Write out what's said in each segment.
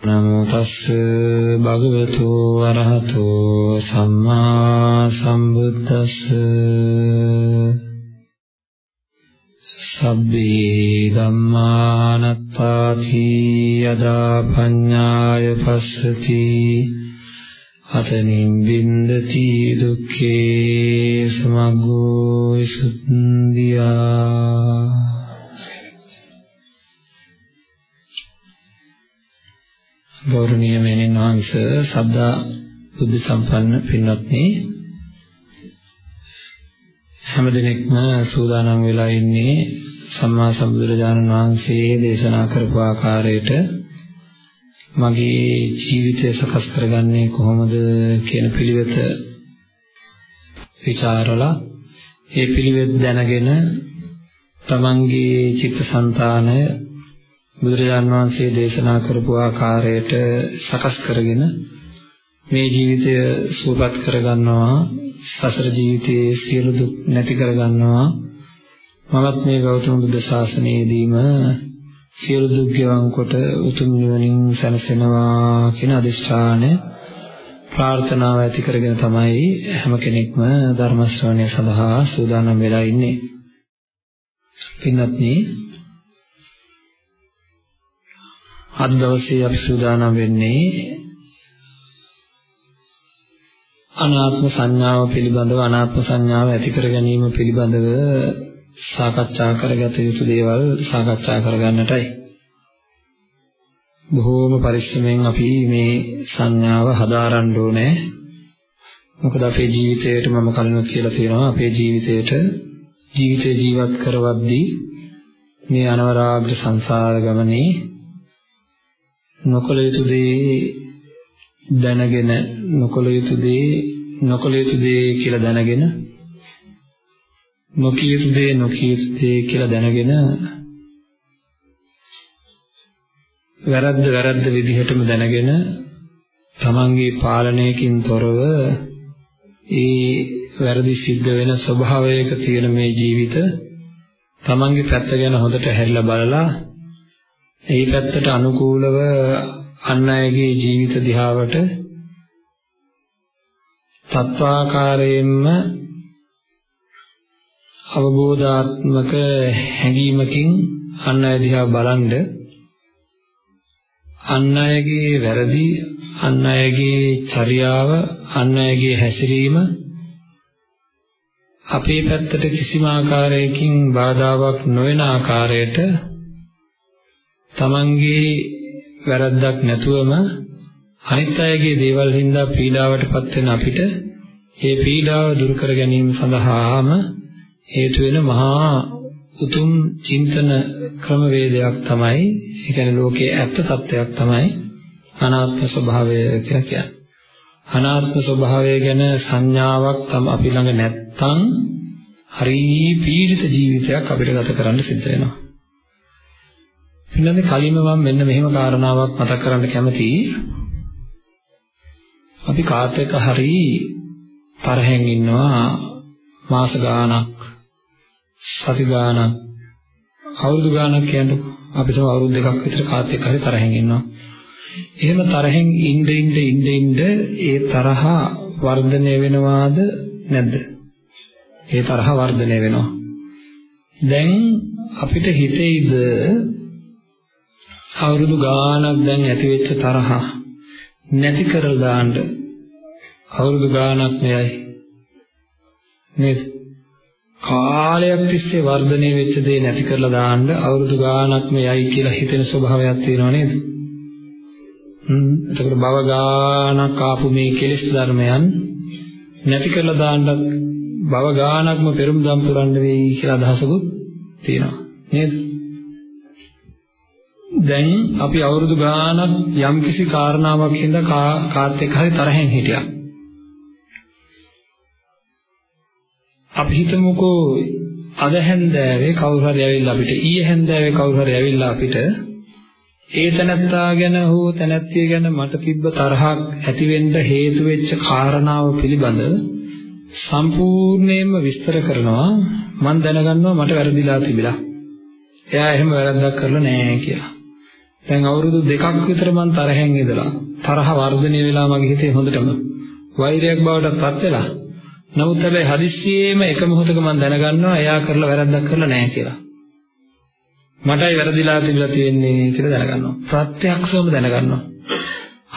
නමෝ තස් භගවතු අරහතෝ සම්මා සම්බුද්දස්ස සබ්බේ ධම්මානත්තාති යදා පඤ්ඤාය පස්සති අතනින් බින්දති දුක්ඛේ සමග්ගෝ සුද්ධියා ගෞරවනීය මෙනින් වහන්සේ සද්ධා බුද්ධ සම්පන්න පින්වත්නි. හැමදෙනෙක්ම සූදානම් වෙලා ඉන්නේ සම්මා සම්බුදුරජාණන් වහන්සේ දේශනා කරපු ආකාරයට මගේ ජීවිතය සකස් කරගන්නේ කොහොමද කියන පිළිවෙත ਵਿਚාරලා ඒ පිළිවෙත් දැනගෙන තමන්ගේ චිත්තසංතානය බුදුරජාන් වහන්සේ දේශනා කරපු ආකාරයට සකස් කරගෙන මේ ජීවිතය සුවපත් කරගන්නවා සසර ජීවිතයේ සියලු දුක් නැති කරගන්නවා මමත් මේ ගෞතම බුදු ශාසනයේදීම සියලු දුක් ගෙවන් කොට උතුම් නිවනින් සැනසෙනවා කියන අදිෂ්ඨානය ප්‍රාර්ථනාව ඇති කරගෙන තමයි හැම කෙනෙක්ම ධර්ම ශ්‍රවණය සඳහා සූදානම් වෙලා ඉන්නේ. පින්වත්නි අද දවසේ අපි සූදානම් වෙන්නේ අනාත්ම සංඥාව පිළිබඳව අනාත්ම සංඥාව ඇති කර ගැනීම පිළිබඳව සාකච්ඡා කරගත යුතු දේවල් සාකච්ඡා කරගන්නටයි. බොහෝම පරිස්සමෙන් අපි මේ සංඥාව හදාරන්න ඕනේ. මොකද අපේ ජීවිතයට මම කලිනුත් කියලා තියෙනවා අපේ ජීවිතයට ජීවිතේ ජීවත් කරවද්දී මේ අනවරාග්‍ර සංසාර ගමනේ නොකල යුතු දේ දැනගෙන නොකල යුතු දේ නොකල යුතු දේ කියලා දැනගෙන නොකිය යුතු දේ නොකිය යුතු දේ කියලා දැනගෙන වැරද්ද වැරද්ද විදිහටම දැනගෙන තමන්ගේ පාලනයකින් තොරව ඒ වැරදි සිද්ධ වෙන ස්වභාවයක තියෙන මේ ජීවිත තමන්ගේ පැත්ත ගැන හොඳට හැරිලා බලලා ඒ පැත්තට අනුකූලව අන් අයගේ ජීවිත දිහාවට තත්වාකාරයෙන්ම අවබෝධාත්මක හැඟීමකින් අන් අය දිහා බලන්ඩ අන් අයගේ වැරදි අන් අයගේ චර්යාව අන් අයගේ හැසිරීම අපේ පැත්තට කිසිම ආකාරයකින් බාධාවක් නොවන ආකාරයට තමන්ගේ වැරද්දක් නැතුවම අනිත් අයගේ දේවල් හින්දා පීඩාවටපත් වෙන අපිට ඒ පීඩාව දුරු කර ගැනීම සඳහාම හේතු වෙන මහා උතුම් චින්තන ක්‍රමවේදයක් තමයි ඒ කියන්නේ ලෝකයේ ඇත්ත తත්වයක් තමයි අනාත්ම ස්වභාවය කියලා කියන්නේ. අනාත්ම ස්වභාවය ගැන සංඥාවක් තම අපි ළඟ නැත්තම් හරි පීඩිත ජීවිතයක් අපිට ගත කරන්න සිද්ධ වෙනවා. ඊළඟ කලින්ම මම මෙන්න මෙහෙම කාරණාවක් මතක් කරන්න කැමතියි. අපි කාත් එක්ක හරි තරහෙන් ඉන්නවා මාස ගාණක් සති ගාණක් අවුරුදු ගාණක් කියන්නේ අපි තව අවුරුදු දෙකක් විතර කාත් එක්ක හරි තරහෙන් ඉන්නවා. එහෙම තරහෙන් ඉඳ ඉඳ ඉඳ ඉඳ ඒ තරහ වර්ධනය වෙනවාද නැද්ද? ඒ තරහ වර්ධනය වෙනවා. දැන් අපිට හිතෙයිද අවුරුදු ගාණක් දැන් ඇති වෙච්ච තරහ නැති කරලා දාන්න අවුරුදු ගාණක් මෙයයි. නේද කාලයක් තිස්සේ වර්ධනය වෙච්ච දේ නැති කරලා දාන්න අවුරුදු ගාණක් මෙයයි කියලා හිතෙන ස්වභාවයක් තියෙනව නේද? හ්ම්. එතකොට භව ගාණක් ආපු මේ කෙලෙස් ධර්මයන් නැති කරලා දාන්නත් භව ගාණක්ම පෙරම් දම් පුරන්න වෙයි කියලා අදහසකුත් තියෙනවා නේද? දැන් අපි අවුරුදු ගාණක් යම්කිසි කාරණාවක් හින්දා කාත් එක්ක හරි තරහෙන් හිටියා. අපි හිතමුකෝ අද හැන්දෑවේ කවුරු හරි ඇවිල්ලා අපිට ඊයේ හැන්දෑවේ කවුරු හරි ඇවිල්ලා අපිට ඒ තනත්තා ගැන හෝ තනත්තිය ගැන මට තිබ්බ තරහක් ඇති වෙන්න හේතු වෙච්ච කාරණාව පිළිබඳ සම්පූර්ණයෙන්ම විස්තර කරනවා මම දැනගන්නවා මට වැරදිලා තිබිලා. එයා එහෙම වැරද්දක් කරලා නැහැ කියලා. දැන් අවුරුදු දෙකක් විතර මං තරහෙන් ඉඳලා තරහ වර්ධනය වෙලා මගේ හිතේ හොඳටම වෛරයක් බවට පත් වෙලා. නමුත් හැබැයි හදිස්සියෙම එක මොහොතක මං දැනගන්නවා එයා කරලා වැරද්දක් කරලා නැහැ කියලා. මටයි වැරදිලා තිබිලා තියෙන්නේ කියලා දැනගන්නවා. ප්‍රත්‍යක්ෂවම දැනගන්නවා.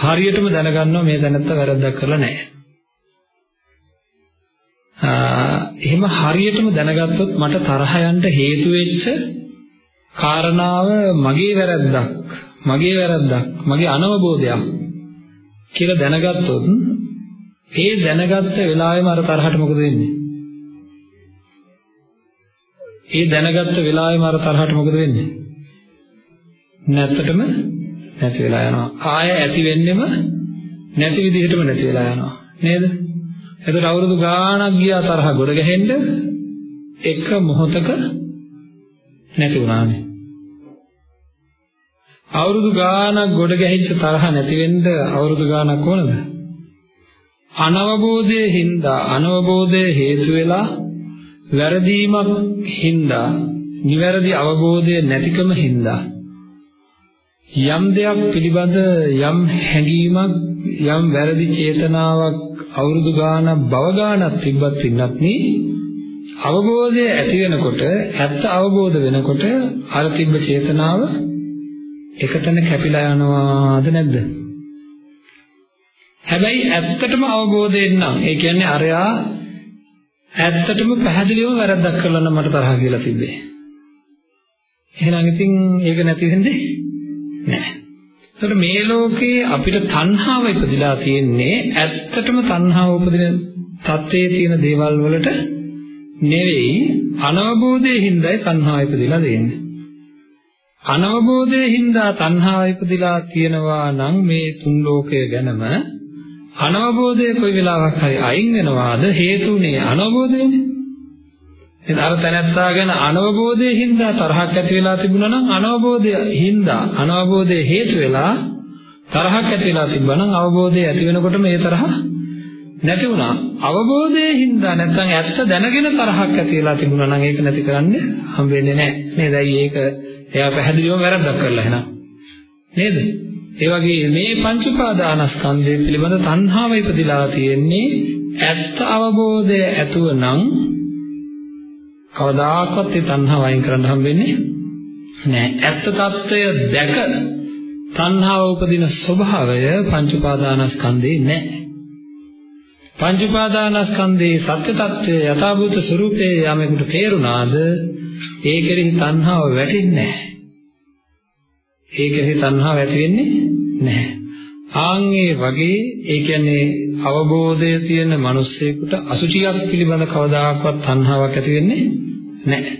හරියටම දැනගන්නවා මේ දැනත්ත වැරද්දක් කරලා නැහැ. එහෙම හරියටම දැනගත්තොත් මට තරහ යන්න හේතු වෙච්ච කාරණාව මගේ වැරද්දක් මගේ වැරද්දක් මගේ අනවබෝධයක් කියලා දැනගත්තොත් ඒ දැනගත්ත වෙලාවෙම අර තරහට මොකද වෙන්නේ? ඒ දැනගත්ත වෙලාවෙම අර තරහට මොකද වෙන්නේ? නැත්තටම නැති වෙලා යනවා. ආය ඇති වෙන්නෙම නැති විදිහටම නැති වෙලා යනවා. නේද? එතකොට අවුරුදු ගාණක් ගියා තරහ ගොඩ ගැහෙන්න එක මොහොතක නැති වුණානේ. අවුරුදු ගාණක් ගොඩ ගැහිච්ච තරහ නැති වෙන්න අවුරුදු ගාණක් ඕනද? අනවබෝධයේ හින්දා අනවබෝධයේ හේතු වෙලා වැරදීමක් හින්දා නිවැරදි අවබෝධය නැතිකම හින්දා යම් දෙයක් පිළිබඳ යම් හැඟීමක් යම් වැරදි චේතනාවක් අවුරුදු ගාණක් භව ගාණක් තිබ්බත් පින්නත් නේ අවබෝධය ඇති වෙනකොට ඇත්ත අවබෝධ වෙනකොට අර තිබ්බ චේතනාව එකතැන කැපිලා යනවාද නැද්ද? හැබැයි ඇත්තටම අවබෝධයෙන් නම් ඒ කියන්නේ අරයා ඇත්තටම පැහැදිලිවම වැරද්දක් කළා නම් මට තරහ කියලා තිබ්බේ. එහෙනම් ඉතින් ඒක නැති වෙන්නේ නැහැ. එතකොට මේ ලෝකේ අපිට තණ්හාව ඉපදිලා තියෙන්නේ ඇත්තටම තණ්හාව උපදින තත්ත්වයේ තියෙන දේවල් වලට නෙවෙයි අනවබෝධයේ හින්දායි තණ්හාව ඉපදිලා තියෙන්නේ. අනවබෝධයේ හින්දා තණ්හාව ඉපදිලා තියෙනවා නම් මේ තුන් ලෝකය ගැනම අනවබෝධය කොයි වෙලාවක හරි අයින් වෙනවාද හේතුනේ අනවබෝධයනේ. එහෙනම් අර තැනැත්තා ගැන අනවබෝධයෙන් හින්දා තරහක් ඇති වෙලා තිබුණා නම් අනවබෝධය හින්දා අනවබෝධයේ හේතු වෙලා තරහක් ඇති වෙලා තිබ්බා නම් අවබෝධය ඇති වෙනකොට මේ තරහ නැති වුණා අවබෝධයෙන් හින්දා නැත්නම් ඇත්ත දැනගෙන තරහක් ඇති වෙලා තිබුණා නම් ඒක නැති කරන්න හම් වෙන්නේ නැහැ නේද? අයි ඒක එයා පැහැදිලිවම වැරද්දක් කරලා එහෙනම් නේද? ඒ වගේ මේ පංච උපාදානස්කන්ධය පිළිබඳ තණ්හාව ඉපදිලා තියෙන්නේ ඇත්ත අවබෝධය ඇතුව නම් කවදාකවත් ඒ තණ්හාව වයින් කරන්න හම් වෙන්නේ නැහැ. ඇත්ත తত্ত্বය දැක තණ්හාව උපදින ස්වභාවය පංච උපාදානස්කන්ධේ නැහැ. පංච උපාදානස්කන්ධේ සත්‍ය తත්වය යථාභූත ස්වરૂපයේ යමෙකුට තේරුණාද ඒ කෙරෙහි තණ්හාව වැටෙන්නේ නැහැ. ඒ කෙරෙහි තණ්හාව ඇති වෙන්නේ නැහැ. ආන් ඒ වගේ ඒ කියන්නේ අවබෝධය තියෙන මිනිස්සෙකුට අසුචියක් පිළිබඳ කවදාකවත් තණ්හාවක් ඇති වෙන්නේ නැහැ.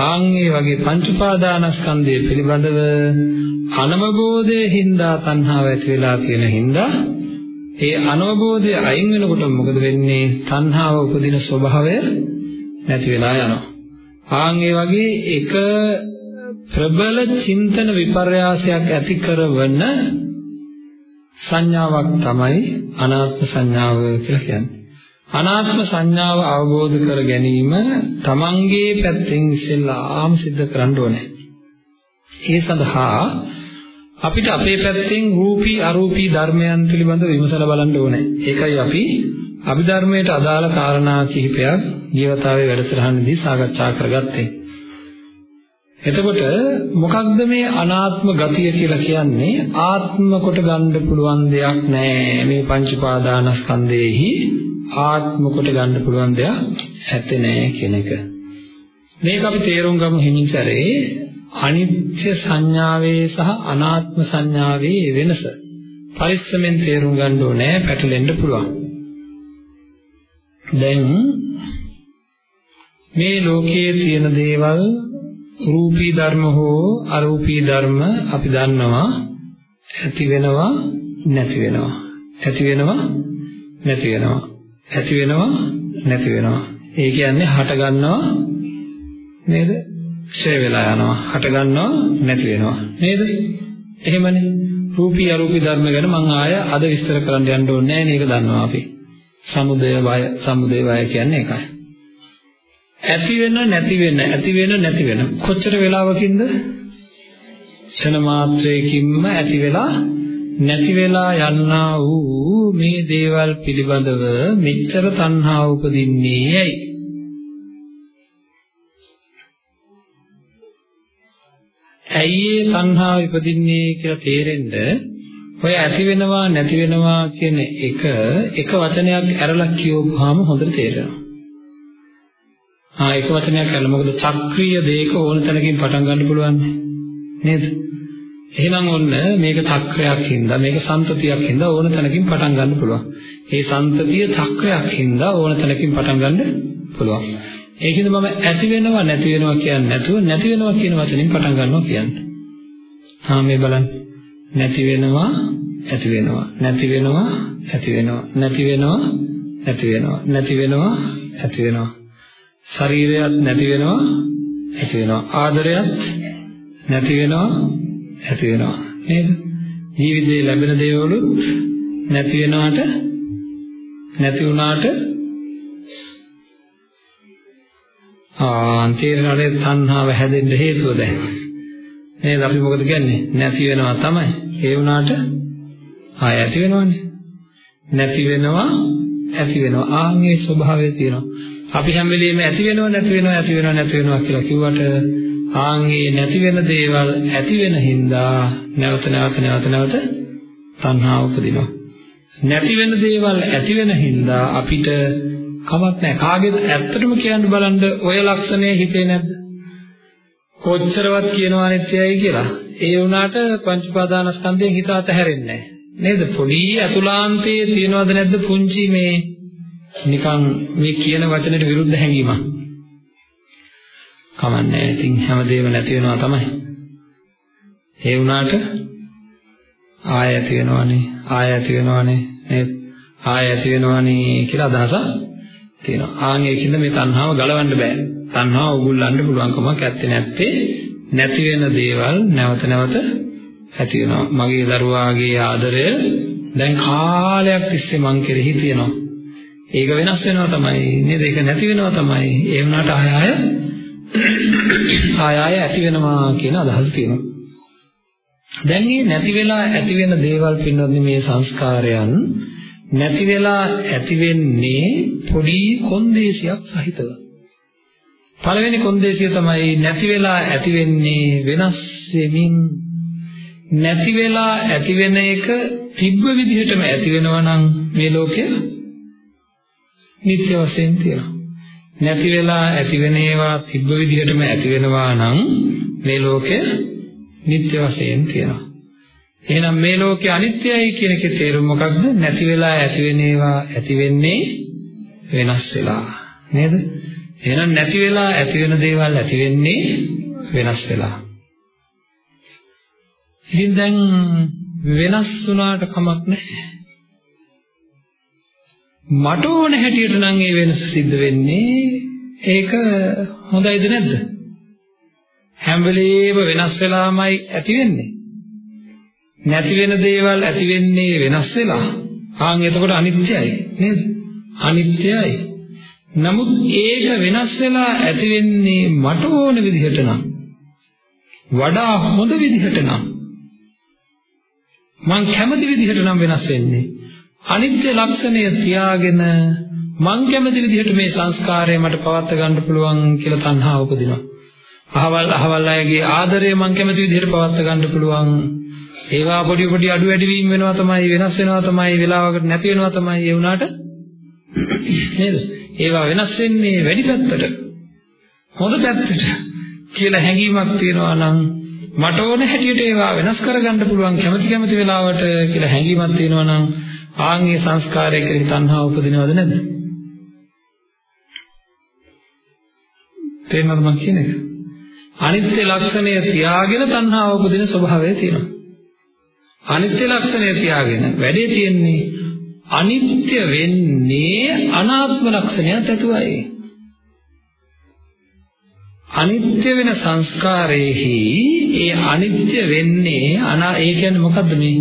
ආන් ඒ වගේ පංච උපාදානස්කන්ධය පිළිබඳව අනවබෝධයෙන් හින්දා තණ්හාව ඇති වෙලා තියෙන හින්දා ඒ අනවබෝධය අයින් වෙනකොට මොකද වෙන්නේ? තණ්හාව උපදින ස්වභාවය නැති වෙලා යනවා. ආන් ඒ වගේ එක ප්‍රබල චින්තන විපර්යාසයක් ඇති කරවන සංඥාවක් තමයි අනාත්ම සංඥාව කියලා කියන්නේ. අනාත්ම සංඥාව අවබෝධ කර ගැනීම තමන්ගේ පැත්තෙන් ඉස්සෙල්ලාම සිද්ධ කරන්න ඕනේ. ඒ සඳහා අපිට අපේ පැත්තෙන් රූපී අරූපී ධර්මයන් පිළිබඳව විමසලා බලන්න ඕනේ. ඒකයි අපි අභිධර්මයට අදාළ කාරණා කිහිපයක් ජීවිතාවේ වැඩසටහනේදී සාකච්ඡා කරගත්තේ. එතකොට මොකක්ද මේ අනාත්ම ගතිය කියලා කියන්නේ ආත්ම කොට ගන්න පුළුවන් දෙයක් නෑ මේ පංච පාදානස්කන්ධයේහි ආත්ම කොට ගන්න පුළුවන් දෙයක් ඇත්තේ නෑ කියන එක. මේක අපි තේරුම් ගමු හිමින් සැරේ අනිත්‍ය සංඥාවේ සහ අනාත්ම සංඥාවේ වෙනස. පරිස්සමෙන් තේරුම් ගන්න ඕනේ පැටලෙන්න පුළුවන්. දැන් මේ ලෝකයේ තියෙන දේවල් රූපී ධර්ම හෝ අරූපී ධර්ම අපි දන්නවා ඇති වෙනවා නැති වෙනවා ඇති වෙනවා නැති වෙනවා ඇති වෙනවා නැති වෙනවා ඒ කියන්නේ හට ගන්නවා නේද ක්ෂය වෙලා යනවා හට ගන්නවා නැති වෙනවා. නේද? එහෙමනේ. රූපී අරූපී ධර්ම ගැන මම ආය අද විස්තර කරන්න යන්න ඕනේ නැහැ නේද දන්නවා අපි. සමුදය වය සමුදය වය කියන්නේ ඒකයි. ඇති වෙන නැති වෙන ඇති වෙන නැති වෙන. කොච්චර වෙලාවකින්ද? ක්ෂණ මාත්‍රයකින්ම ඇති වෙලා නැති වෙලා යන්නා වූ මේ දේවල් පිළිබඳව මෙච්චර තණ්හාව උපදින්නේ ඇයි? ඇයි ඒ තණ්හාව ඉපදින්නේ කියලා තේරෙන්න ඔය ඇති වෙනවා නැති වෙනවා කියන එක එක වචනයක් අරලා කියවුවාම හොඳට තේරෙනවා. ආ එක වචනයක් අරලා මොකද චක්‍රීය දෙයක ඕන තැනකින් පටන් ගන්න පුළුවන් නේද? එහෙනම් ඔන්න මේක චක්‍රයක් හින්දා මේක සම්තතියක් හින්දා ඕන තැනකින් පටන් ගන්න පුළුවන්. මේ සම්තතිය චක්‍රයක් හින්දා ඕන තැනකින් පටන් ගන්න පුළුවන්. ඒකෙන්ද මම ඇති වෙනවා නැති වෙනවා කියන්නේ නැතුව නැති වෙනවා කියන වචنين පටන් ගන්නවා කියන්නේ. තාම මේ බලන්න. නැති වෙනවා ඇති වෙනවා. නැති වෙනවා ඇති වෙනවා. නැති වෙනවා නැති වෙනවා. නැති වෙනවා ඇති වෙනවා. ශරීරයත් නැති වෙනවා ඇති වෙනවා. ආදරයත් නැති වෙනවා ඇති වෙනවා. නේද? ජීවිතේ ලැබෙන දේවලුත් නැති වෙනාට නැති වුණාට ආන්තේරණේ තණ්හාව හැදෙන්න හේතුව දැන්. නේද? අපි මොකද කියන්නේ? නැති වෙනවා තමයි. ඒ වුණාට ආය ඇති වෙනවනේ. නැති වෙනවා ඇති වෙනවා. ආන්ගේ ස්වභාවය තියෙනවා. අපි හැම වෙලෙම ඇති වෙනව නැති වෙනව ඇති වෙනව නැති වෙනවා කියලා කිව්වට ආන්ගේ නැති වෙන දේවල් ඇති වෙන හින්දා නැවත නැවත නැවත නැවත තණ්හාව උපදිනවා. නැති වෙන දේවල් ඇති වෙන හින්දා අපිට කමක් නැහැ. කාගෙත් ඇත්තටම කියන්න බලන්න ඔය ලක්ෂණය හිතේ නැද්ද? කොච්චරවත් කියනවා අනිත්‍යයි කියලා. ඒ වුණාට පංච උපාදානස්කන්ධයෙන් හිත අතහැරෙන්නේ නේද? පොඩි අතුලාන්තයේ තියනවද නැද්ද පුංචි මේ නිකන් මේ කියන වචනෙට විරුද්ධ හැඟීමක්? කමන්නේ ඉතින් හැමදේම නැති වෙනවා තමයි. ඒ වුණාට ආය ඇති වෙනවනේ ආය ඇති වෙනවනේ නේද? ආය ඇති වෙනවනේ කියලා අදහසක්. තියෙනවා ආන් ඒකින්ද මේ තණ්හාව ගලවන්න බෑ තණ්හාව උගුල්ලන්න පුළුවන්කමක් ඇත්තේ නැත්තේ නැති වෙන දේවල් නැවත නැවත ඇති වෙනවා. මගේ දරුවාගේ ආදරය දැන් කාලයක් තිස්සේ මං කෙරෙහි තියෙනවා. ඒක වෙනස් වෙනවා තමයි නේද? ඒක නැති වෙනවා තමයි. ඒ වුණාට ආය ආය ආය ආය ඇති වෙනවා කියන අදහස තියෙනවා. දැන් මේ නැති වෙලා ඇති වෙන දේවල් පින්නොත් මේ සංස්කාරයන් නැති වෙලා ඇති වෙන්නේ පොඩි කොන්දේසියක් සහිතව. පළවෙනි කොන්දේසිය තමයි නැති වෙලා ඇති වෙන්නේ වෙනස් වෙමින්. නැති වෙලා ඇති වෙන එක තිබ්බ විදිහටම ඇති වෙනවා නම් මේ ලෝකය නිත්‍ය වශයෙන් තියෙනවා. නැති වෙලා ඇති වෙන ඒවා තිබ්බ විදිහටම ඇති වෙනවා නම් මේ ලෝකය නිත්‍ය වශයෙන් තියෙනවා. එහෙනම් මේ ලෝකය අනිත්‍යයි කියන එකේ තේරුම මොකක්ද නැති වෙලා ඇති වෙන ඒවා ඇති වෙන්නේ වෙනස් වෙලා නේද එහෙනම් නැති වෙලා ඇති වෙන දේවල් ඇති වෙන්නේ වෙනස් වෙලා. ඉතින් දැන් වෙනස් වුණාට කමක් නැහැ. මට ඕන හැටියට නම් ඒ වෙනස සිද්ධ වෙන්නේ ඒක හොඳයිද නැද්ද? හැම වෙලේම වෙනස් වෙලාමයි ඇති වෙන්නේ. නැති වෙන දේවල් ඇති වෙන්නේ වෙනස් වෙලා. ආන් එතකොට අනිත්‍යයි නේද? අනිත්‍යයි. නමුත් ඒක වෙනස් වෙලා ඇති වෙන්නේ මට ඕන විදිහට නම් වඩා හොඳ විදිහට නම් මං කැමති විදිහට නම් වෙනස් වෙන්නේ අනිත්‍ය ලක්ෂණය තියාගෙන මං කැමති විදිහට මේ සංස්කාරය මට පවත් ගන්න පුළුවන් කියලා තණ්හාව උපදිනවා අහවල් අහවල් අයගේ ආදරය මං කැමති විදිහට පවත් ගන්න පුළුවන් ඒවා පොඩි පොඩි අඩු වැඩි වීම වෙනවා තමයි වෙනස් වෙනවා තමයි වෙලාවකට නැති වෙනවා තමයි ඒ වුණාට නේද ඒවා වෙනස් වෙන්නේ වැඩි පැත්තට හොඳ පැත්තට කියලා හැඟීමක් තියෙනවා නම් මට ඕන හැටියට ඒවා වෙනස් කරගන්න පුළුවන් කැමති කැමති වෙලාවට කියලා හැඟීමක් තියෙනවා නම් ආන්ගේ සංස්කාරය කෙරෙහි තණ්හාව උපදිනවද නැද්ද? තේරෙනවද මම කියන එක? අනිත්‍ය ලක්ෂණය තියාගෙන තණ්හාව උපදින ස්වභාවය තියෙනවා. අනිත්‍ය ලක්ෂණය තියාගෙන වැඩේ තියෙන්නේ අනිත්‍ය වෙන්නේ අනාත්ම ලක්ෂණයක් ඇතුවයි. අනිත්‍ය වෙන සංස්කාරයේහි ඒ අනිත්‍ය වෙන්නේ අනා ඒ කියන්නේ මොකද්ද මේ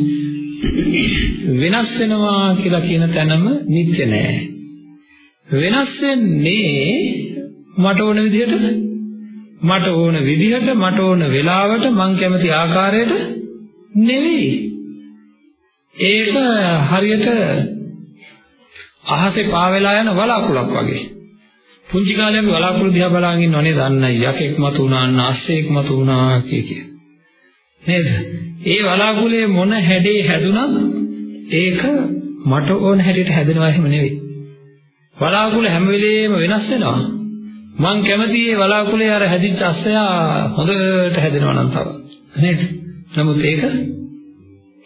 වෙනස් වෙනවා කියලා කියන තැනම නිත්‍ය නෑ. වෙනස් වෙන්නේ මට ඕන විදිහට මට ඕන විදිහට මට ඕන වෙලාවට මං කැමති ආකාරයට නෙවෙයි. ඒක හරියට අහසේ පාවෙලා යන වලාකුළක් වගේ. පුංචි කාලේ අපි වලාකුළු දිහා බලාගෙන ඉන්නවනේ දන්නයි යකෙක් මතු වුණා අස්සෙක් මතු වුණා කිය කිය. නේද? ඒ වලාකුළේ මොන හැඩේ හැදුනත් ඒක මට ඕන හැටියට හැදෙනවා එහෙම නෙවෙයි. වලාකුළු හැම වෙලෙම වෙනස් වෙනවා. මං කැමති ඒ වලාකුළේ අර හැදිච්ච අස්සයා හොඳට හැදෙනවා නම් තව. නේද? නමුත් ඒක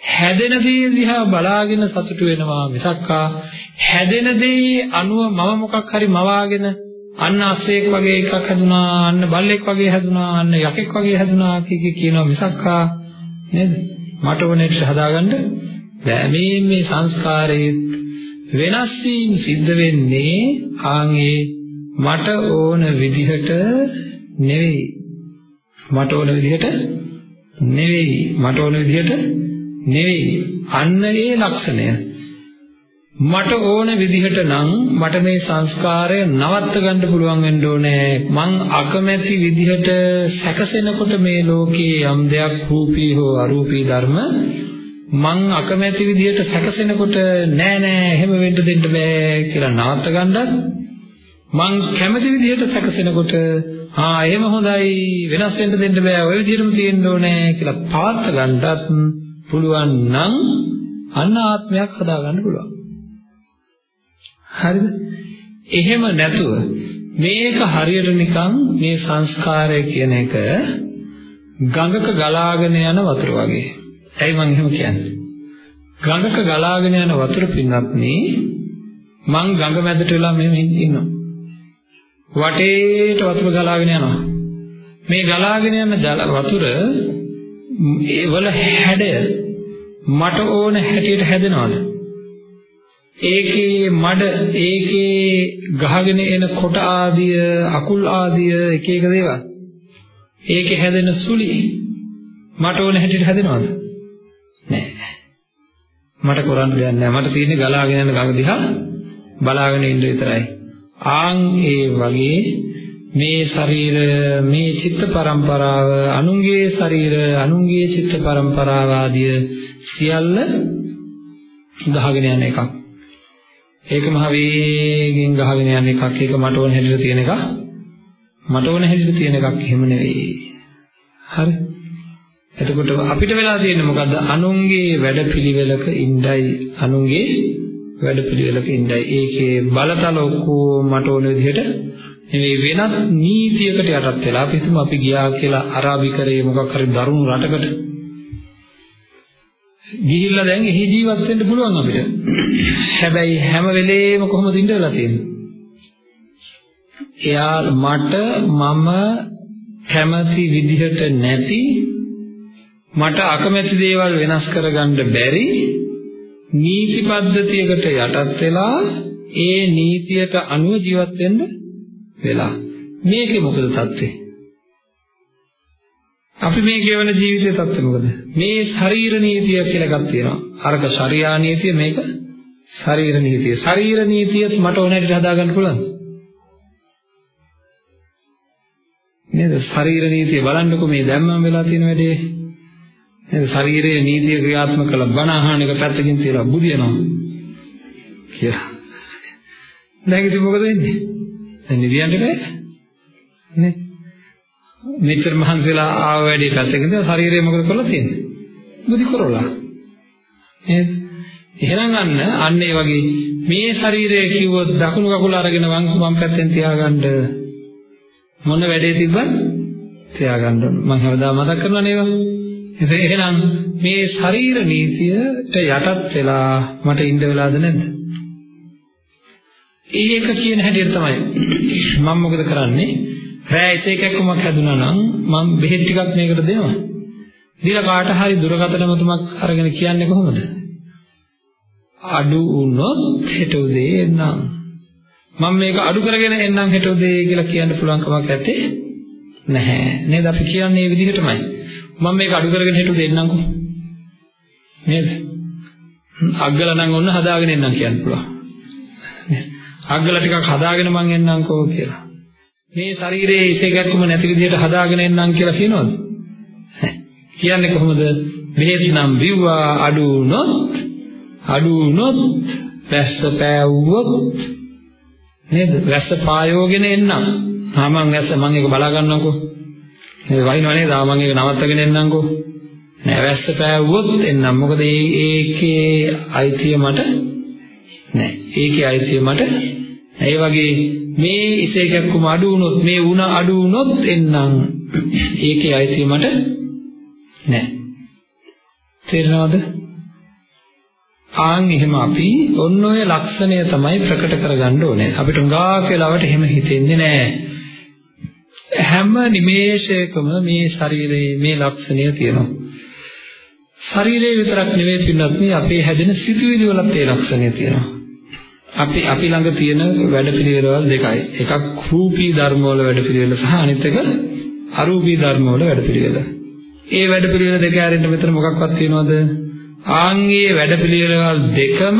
හැදෙන දේ දිහා බලාගෙන සතුටු වෙනවා මිසක්කා. හැදෙන දේ අනුව මම මොකක් හරි මවාගෙන අන්න අස්සෙක් වගේ එකක් හැදුනා අන්න බල්ලෙක් වගේ හැදුනා අන්න යකෙක් වගේ හැදුනා කිය කියනවා මිසක්කා. නේද? මට ඕනෙට හදාගන්න. බෑ. මේ මේ සංස්කාරයේ වෙනස් වීම සිද්ධ වෙන්නේ ආන්ගේ මට ඕන විදිහට නෙවෙයි. මට ඕන විදිහට නෙවෙයි. මට ඕන විදිහට නෙවෙයි. අන්න ඒ ලක්ෂණය. මට ඕන විදිහට නම් මට මේ සංස්කාරය නවත්ත ගන්න පුළුවන් වෙන්න ඕනේ. මං අකමැති විදිහට සැකසෙනකොට මේ ලෝකයේ යම් දෙයක් රූපී හෝ අරූපී ධර්ම මං අකමැති විදිහට සැකසෙනකොට නෑ නෑ එහෙම වෙන්න දෙන්න බෑ කියලා නවත්ත ගන්නත් මං කැමති විදිහට සැකසෙනකොට ආ එහෙම හොඳයි වෙනස් වෙන්න දෙන්න බෑ ඔය විදිහටම තියෙන්න ඕනේ කියලා පවත් ගන්නත් පුළුවන් නම් අන්න ආත්මයක් හදාගන්න පුළුවන්. හරිද? එහෙම නැතුව මේක හරියට නිකන් මේ සංස්කාරය කියන එක ගඟක ගලාගෙන යන වතුර වගේ. ඇයි මම එහෙම කියන්නේ? ගඟක ගලාගෙන යන වතුර පින්නත්නි මං ගඟ මැදට වෙලා මෙහෙම ඉන්නවා. වටේට වතුර ගලාගෙන යනවා. මේ ගලාගෙන යන වතුර ඒ වල හැඩය මට ඕන හැටියට හැදෙනවද? ඒකේ මඩ ඒකේ ගහගෙන එන කොට ආදිය අකුල් ආදිය එක එක දේවල් ඒකේ හැදෙන සුලි මට ඕන හැටියට හැදෙනවද? නෑ. මට කරන්න දෙයක් නෑ. මට තියෙන්නේ ගලාගෙන යන ගඟ දිහා බලාගෙන ඉන්න විතරයි. ආන් ඒ වගේ මේ ශරීර මේ චිත්ත පරම්පරාව අනුන්ගේ ශරීර අනුන්ගේ චිත්ත පරම්පරාව ආදිය සියල්ල ගහගෙන යන එකක්. ඒක මහ වේගෙන් ගහගෙන යන එකක්. ඒක මට ඕන හැටියට තියෙන එකක්. මට ඕන හැටියට තියෙන එකක් එහෙම නෙවෙයි. හරි. එතකොට අපිට වෙලා තියෙන්නේ මොකද්ද? අනුන්ගේ වැඩපිළිවෙලක ඉඳයි අනුන්ගේ වැඩපිළිවෙලක ඉඳයි. ඒකේ බලතල ඔක්කොම මට ඕන විදිහට නෙවෙයි වෙනත් නීතියකට යටත් වෙලා අපි හිතමු අපි ගියා කියලා අරාබිකරේ මොකක් හරි දරුණු රටකට ගිහිල්ලා දැන් එහි ජීවත් වෙන්න පුළුවන් අපිට. හැබැයි හැම වෙලේම කොහොමද ඉඳ වෙලා තියෙන්නේ? එයා මට මම කැමති විදිහට නැති මට අකමැති දේවල් වෙනස් කරගන්න බැරි නීති පද්ධතියකට යටත් වෙලා ඒ නීතියට අනුව ජීවත් වෙන්න වෙලා. මේකේ මොකද தත්ත්වය? අපි මේ කියවන ජීවිතයේ தත්ත්වය මොකද? මේ ශරීර නීතිය කියලා එකක් තියෙනවා. අරක ශරියා නීතිය මේක ශරීර නීතිය. ශරීර නීතියත් මට ඕන හැටියට හදාගන්න පුළුවන් නේද? ශරීර නීතිය බලන්නකො මේ දැම්මම වෙලා තියෙන වැඩේ. නේද? ශරීරයේ නීතිය ක්‍රියාත්මක කළ බණ අහන එක පැත්තකින් තියලා බුදියනවා කියලා. දැන් ඉතින් මොකද වෙන්නේ? දැන් නිදියන්න බෑ. නේ? මෙච්චර මහන්සිලා ආව වැඩි පැත්තකින් තියලා ශරීරය මොකද කරලා තියෙන්නේ? බුදි කරලා නේද? එහෙනම් අන්න අන්න ඒ වගේ මේ ශරීරය කිව්වොත් දකුණු කකුල අරගෙන වම් වම් පැත්තෙන් තියාගන්න මොන වැඩේ තිබ්බත් තියාගන්න. ඕන මම හැමදාම මතක් කරනවා නේද? එහෙනම් මේ ශරීර නීතියට යටත් වෙලා මට ඉඳ වෙලාද නැද්ද? ඒක කියන හැටියට තමයි. මම මොකද කරන්නේ? රෑ එක එකක්මක් හැදුනා නම් මම බෙහෙත් ටිකක් මේකට දෙනවා. දීලා කාට හරි දුරකථන මතුමක් අරගෙන කියන්නේ කොහොමද? අඩු වුණොත් හෙට උදේ එන්නම්. මම මේක අඩු කරගෙන එන්නම් හෙට උදේ කියලා කියන්න පුළුවන් කමක් නැත්තේ නැහැ. නේද? අපි කියන්නේ මේ විදිහටමයි. මම මේක අඩු කරගෙන හෙට උදේ එන්නම්කෝ නේද? අග්ගලා නම් ඔන්න හදාගෙන එන්නම් කියන්න පුළුවන්. අග්ගලා ටිකක් හදාගෙන මං එන්නම්කෝ කියලා මේ ශරීරයේ ඉසේකක්ම නැති විදිහට හදාගෙන එන්නම් කියලා කියනවද? කියන්නේ කොහොමද? බෙහෙත් නම් බිව්වා අඩු වුණොත් අඩු වුණොත් වැස්ස පෑවුවොත් නේද? වැස්ස පායෝගෙන එන්නම්. ආ මං වැස්ස මං ඒක බලා ගන්නම්කෝ. නේද? වහිනව නේද? ආ මං ඒක නවත්තගෙන එන්නම්කෝ. නෑ වැස්ස පෑවුවොත් එන්නම්. මොකද ඒකේ අයිතිය මට නෑ. ඒකේ අයිතිය මට ඒ වගේ මේ ඉසේකක්කම අඩු වුණොත් මේ උණ අඩු වුණොත් එන්නම්. ඒකේ අයිතිය මට නෑ. තේරෙනවද? ආන් එහෙම අපි ඔන්න ඔය ලක්ෂණය තමයි ප්‍රකට කරගන්න ඕනේ. අපිට උඟාක් වෙලාවට එහෙම හිතෙන්නේ නෑ. හැම නිමේෂයකම මේ ශරීරයේ මේ ලක්ෂණය තියෙනවා. ශරීරය විතරක් නෙවෙයි පින්නත් මේ අපේ හැදෙන සිතුවිලි වලත් ඒ ලක්ෂණය තියෙනවා. අපි අපි ළඟ තියෙන වැඩපිළිවෙළවල් දෙකයි. එකක් රූපී ධර්ම වල වැඩපිළිවෙළ සහ අනිත් එක අරූපී ධර්ම වල වැඩපිළිවෙළ. ඒ වැඩපිළිවෙළ දෙක ඇරෙන්න මෙතන මොකක්වත් තියනවද? ආන්ගේ වැඩපිළිවෙළවල් දෙකම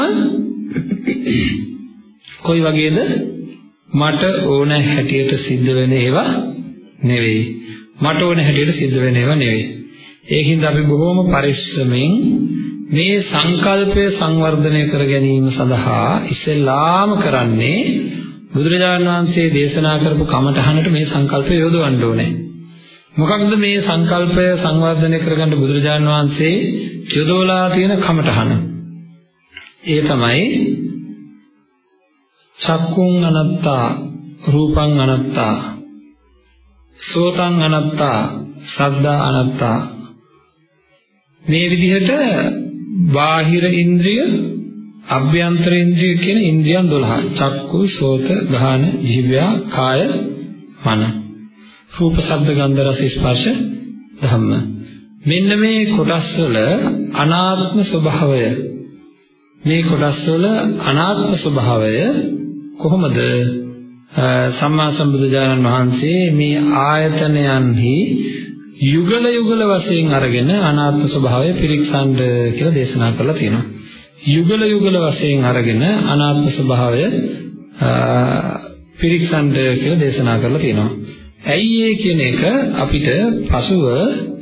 කොයි වගේද? මට ඕන හැටියට සිද්ධ වෙන ඒවා නෙවෙයි. මට ඕන හැටියට සිද්ධ වෙන ඒවා නෙවෙයි. ඒකින්ද අපි බොහොම පරිස්සමෙන් මේ සංකල්පය සංවර්ධනය කර ගැනීම සඳහා ඉස්සෙල්ලාම කරන්නේ බුදුරජාණන් වහන්සේ දේශනා කරපු කමඨහනට මේ සංකල්පය යොදවන්න ඕනේ. මොකක්ද මේ සංකල්පය සංවර්ධනය කරගන්න බුදුරජාණන් වහන්සේ යොදවලා තියෙන කමඨහන? ඒ තමයි චක්කුං අනත්තා රූපං අනත්තා සෝතං අනත්තා සද්දා අනත්තා මේ විදිහට බාහිර ඉන්ද්‍රිය අභ්‍යන්තර ඉන්ද්‍රිය කියන ඉන්ද්‍රියන් 12 චක්කු සෝත ගාන ජීවයා කාය මන. රූප ශබ්ද ගන්ධ රස ස්පර්ශ ධම්ම. මෙන්න මේ කොටස් වල අනාත්ම ස්වභාවය. මේ කොටස් වල අනාත්ම ස්වභාවය කොහොමද? සම්මා සම්බුදුජානන් වහන්සේ මේ ආයතනයන්හි යුගල යුගල වශයෙන් අරගෙන අනාත්ම ස්වභාවය පිරික්සන්න කියලා දේශනා කරලා තියෙනවා. යුගල යුගල වශයෙන් අරගෙන අනාත්ම ස්වභාවය පිරික්සන්න කියලා දේශනා කරලා තියෙනවා. ඇයි ඒ කියන එක අපිට පසුව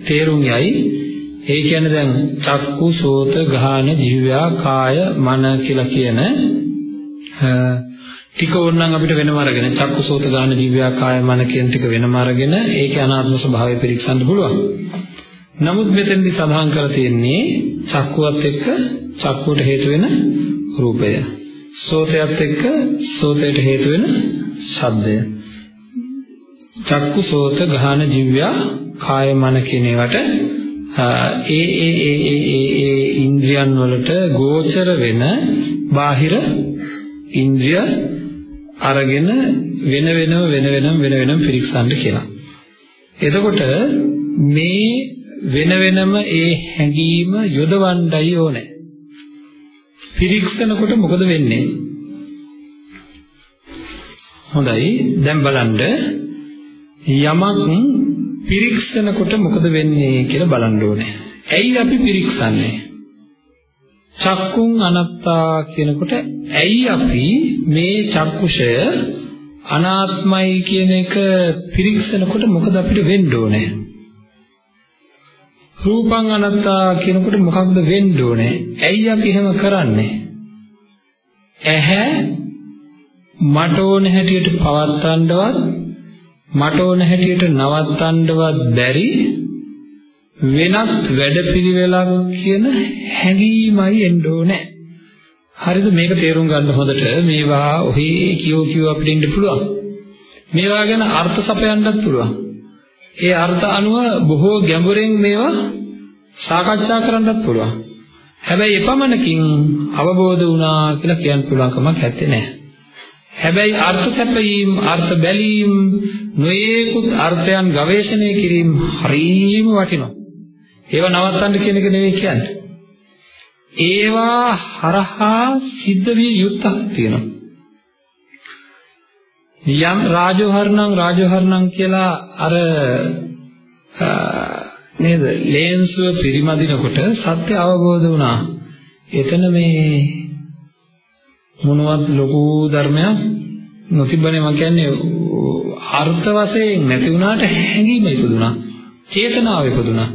තේරුම් යයි. ඒ කියන්නේ දැන් චක්කු, සෝත, ගාන, ජීවයා, කාය, මන කියලා කියන ටික ඕනනම් අපිට වෙනම අරගෙන චක්කුසෝත ගාන දිව්‍යා කාය මන කියන ටික වෙනම අරගෙන ඒකේ අනාත්ම ස්වභාවය පිරික්සන්න පුළුවන්. නමුත් මෙතෙන්දි සඳහන් කරලා තියෙන්නේ චක්කුවත් එක්ක චක්කුවට හේතු වෙන රූපය. සෝතයත් එක්ක සෝතයට හේතු වෙන ශබ්දය. චක්කු සෝත ගාන දිව්‍යා කාය මන කියන ඒවට ඒ ඒ ඒ ඒ ඒ ඉන්ද්‍රියන් වලට ගෝචර වෙන බාහිර ඉන්ද්‍රිය අරගෙන වෙන වෙනම වෙන වෙනම වෙන වෙනම පිරික්සන්න කියලා. එතකොට මේ වෙන වෙනම ඒ හැඟීම යොදවන්නයි ඕනේ. පිරික්සනකොට මොකද වෙන්නේ? හොඳයි දැන් බලන්න යමක් පිරික්සනකොට මොකද වෙන්නේ කියලා බලන්න ඕනේ. ඇයි අපි පිරික්සන්නේ? චක්කුං අනත්තා කියනකොට ඇයි අපි මේ චක්කුෂය අනාත්මයි කියන එක පිරික්සනකොට මොකද අපිට වෙන්න ඕනේ? රූපං අනත්තා කියනකොට මොකක්ද වෙන්න ඕනේ? ඇයි අපි එහෙම කරන්නේ? ඇහැ මට ඕන හැටියට පවත්වන්නවත් මට ඕන හැටියට නවත්තන්නවත් බැරි වෙනත් වැඩපිළිවෙලක් කියන හැඟීමයි එන්න ඕනේ. හරිද මේක තේරුම් ගන්න හොඳට මේවා ඔහේ කියෝ කියෝ අපිට ඉන්න පුළුවන්. මේවා ගැන අර්ථ සපයන්නත් පුළුවන්. ඒ අර්ථ අනුව බොහෝ ගැඹුරෙන් මේවා සාකච්ඡා කරන්නත් පුළුවන්. හැබැයි එපමණකින් අවබෝධ වුණා කියලා කියන්න පුළුවන් කමක් නැත්තේ නෑ. හැබැයි අර්ථ සැපයීම, අර්ථ බැලීම, නොයේකුත් අර්ථයන් ගවේෂණය කිරීම හරියම වටිනවා. ඒව නවත්තන්න කියන එක නෙවෙයි කියන්නේ. ඒවා හරහා සිද්ධ විය යුත්තක් තියෙනවා. යම් රාජෝහරණං රාජෝහරණං කියලා අර නේද ලේන්සුව පිරිමදිනකොට සත්‍ය අවබෝධ වුණා. එතන මේ මොනවත් ලොකු ධර්මයක් නොතිබ්බනේ මම කියන්නේ අර්ථ වශයෙන් නැති වුණාට හැඟීම ඉපදුනා. චේතනාව ඉපදුනා.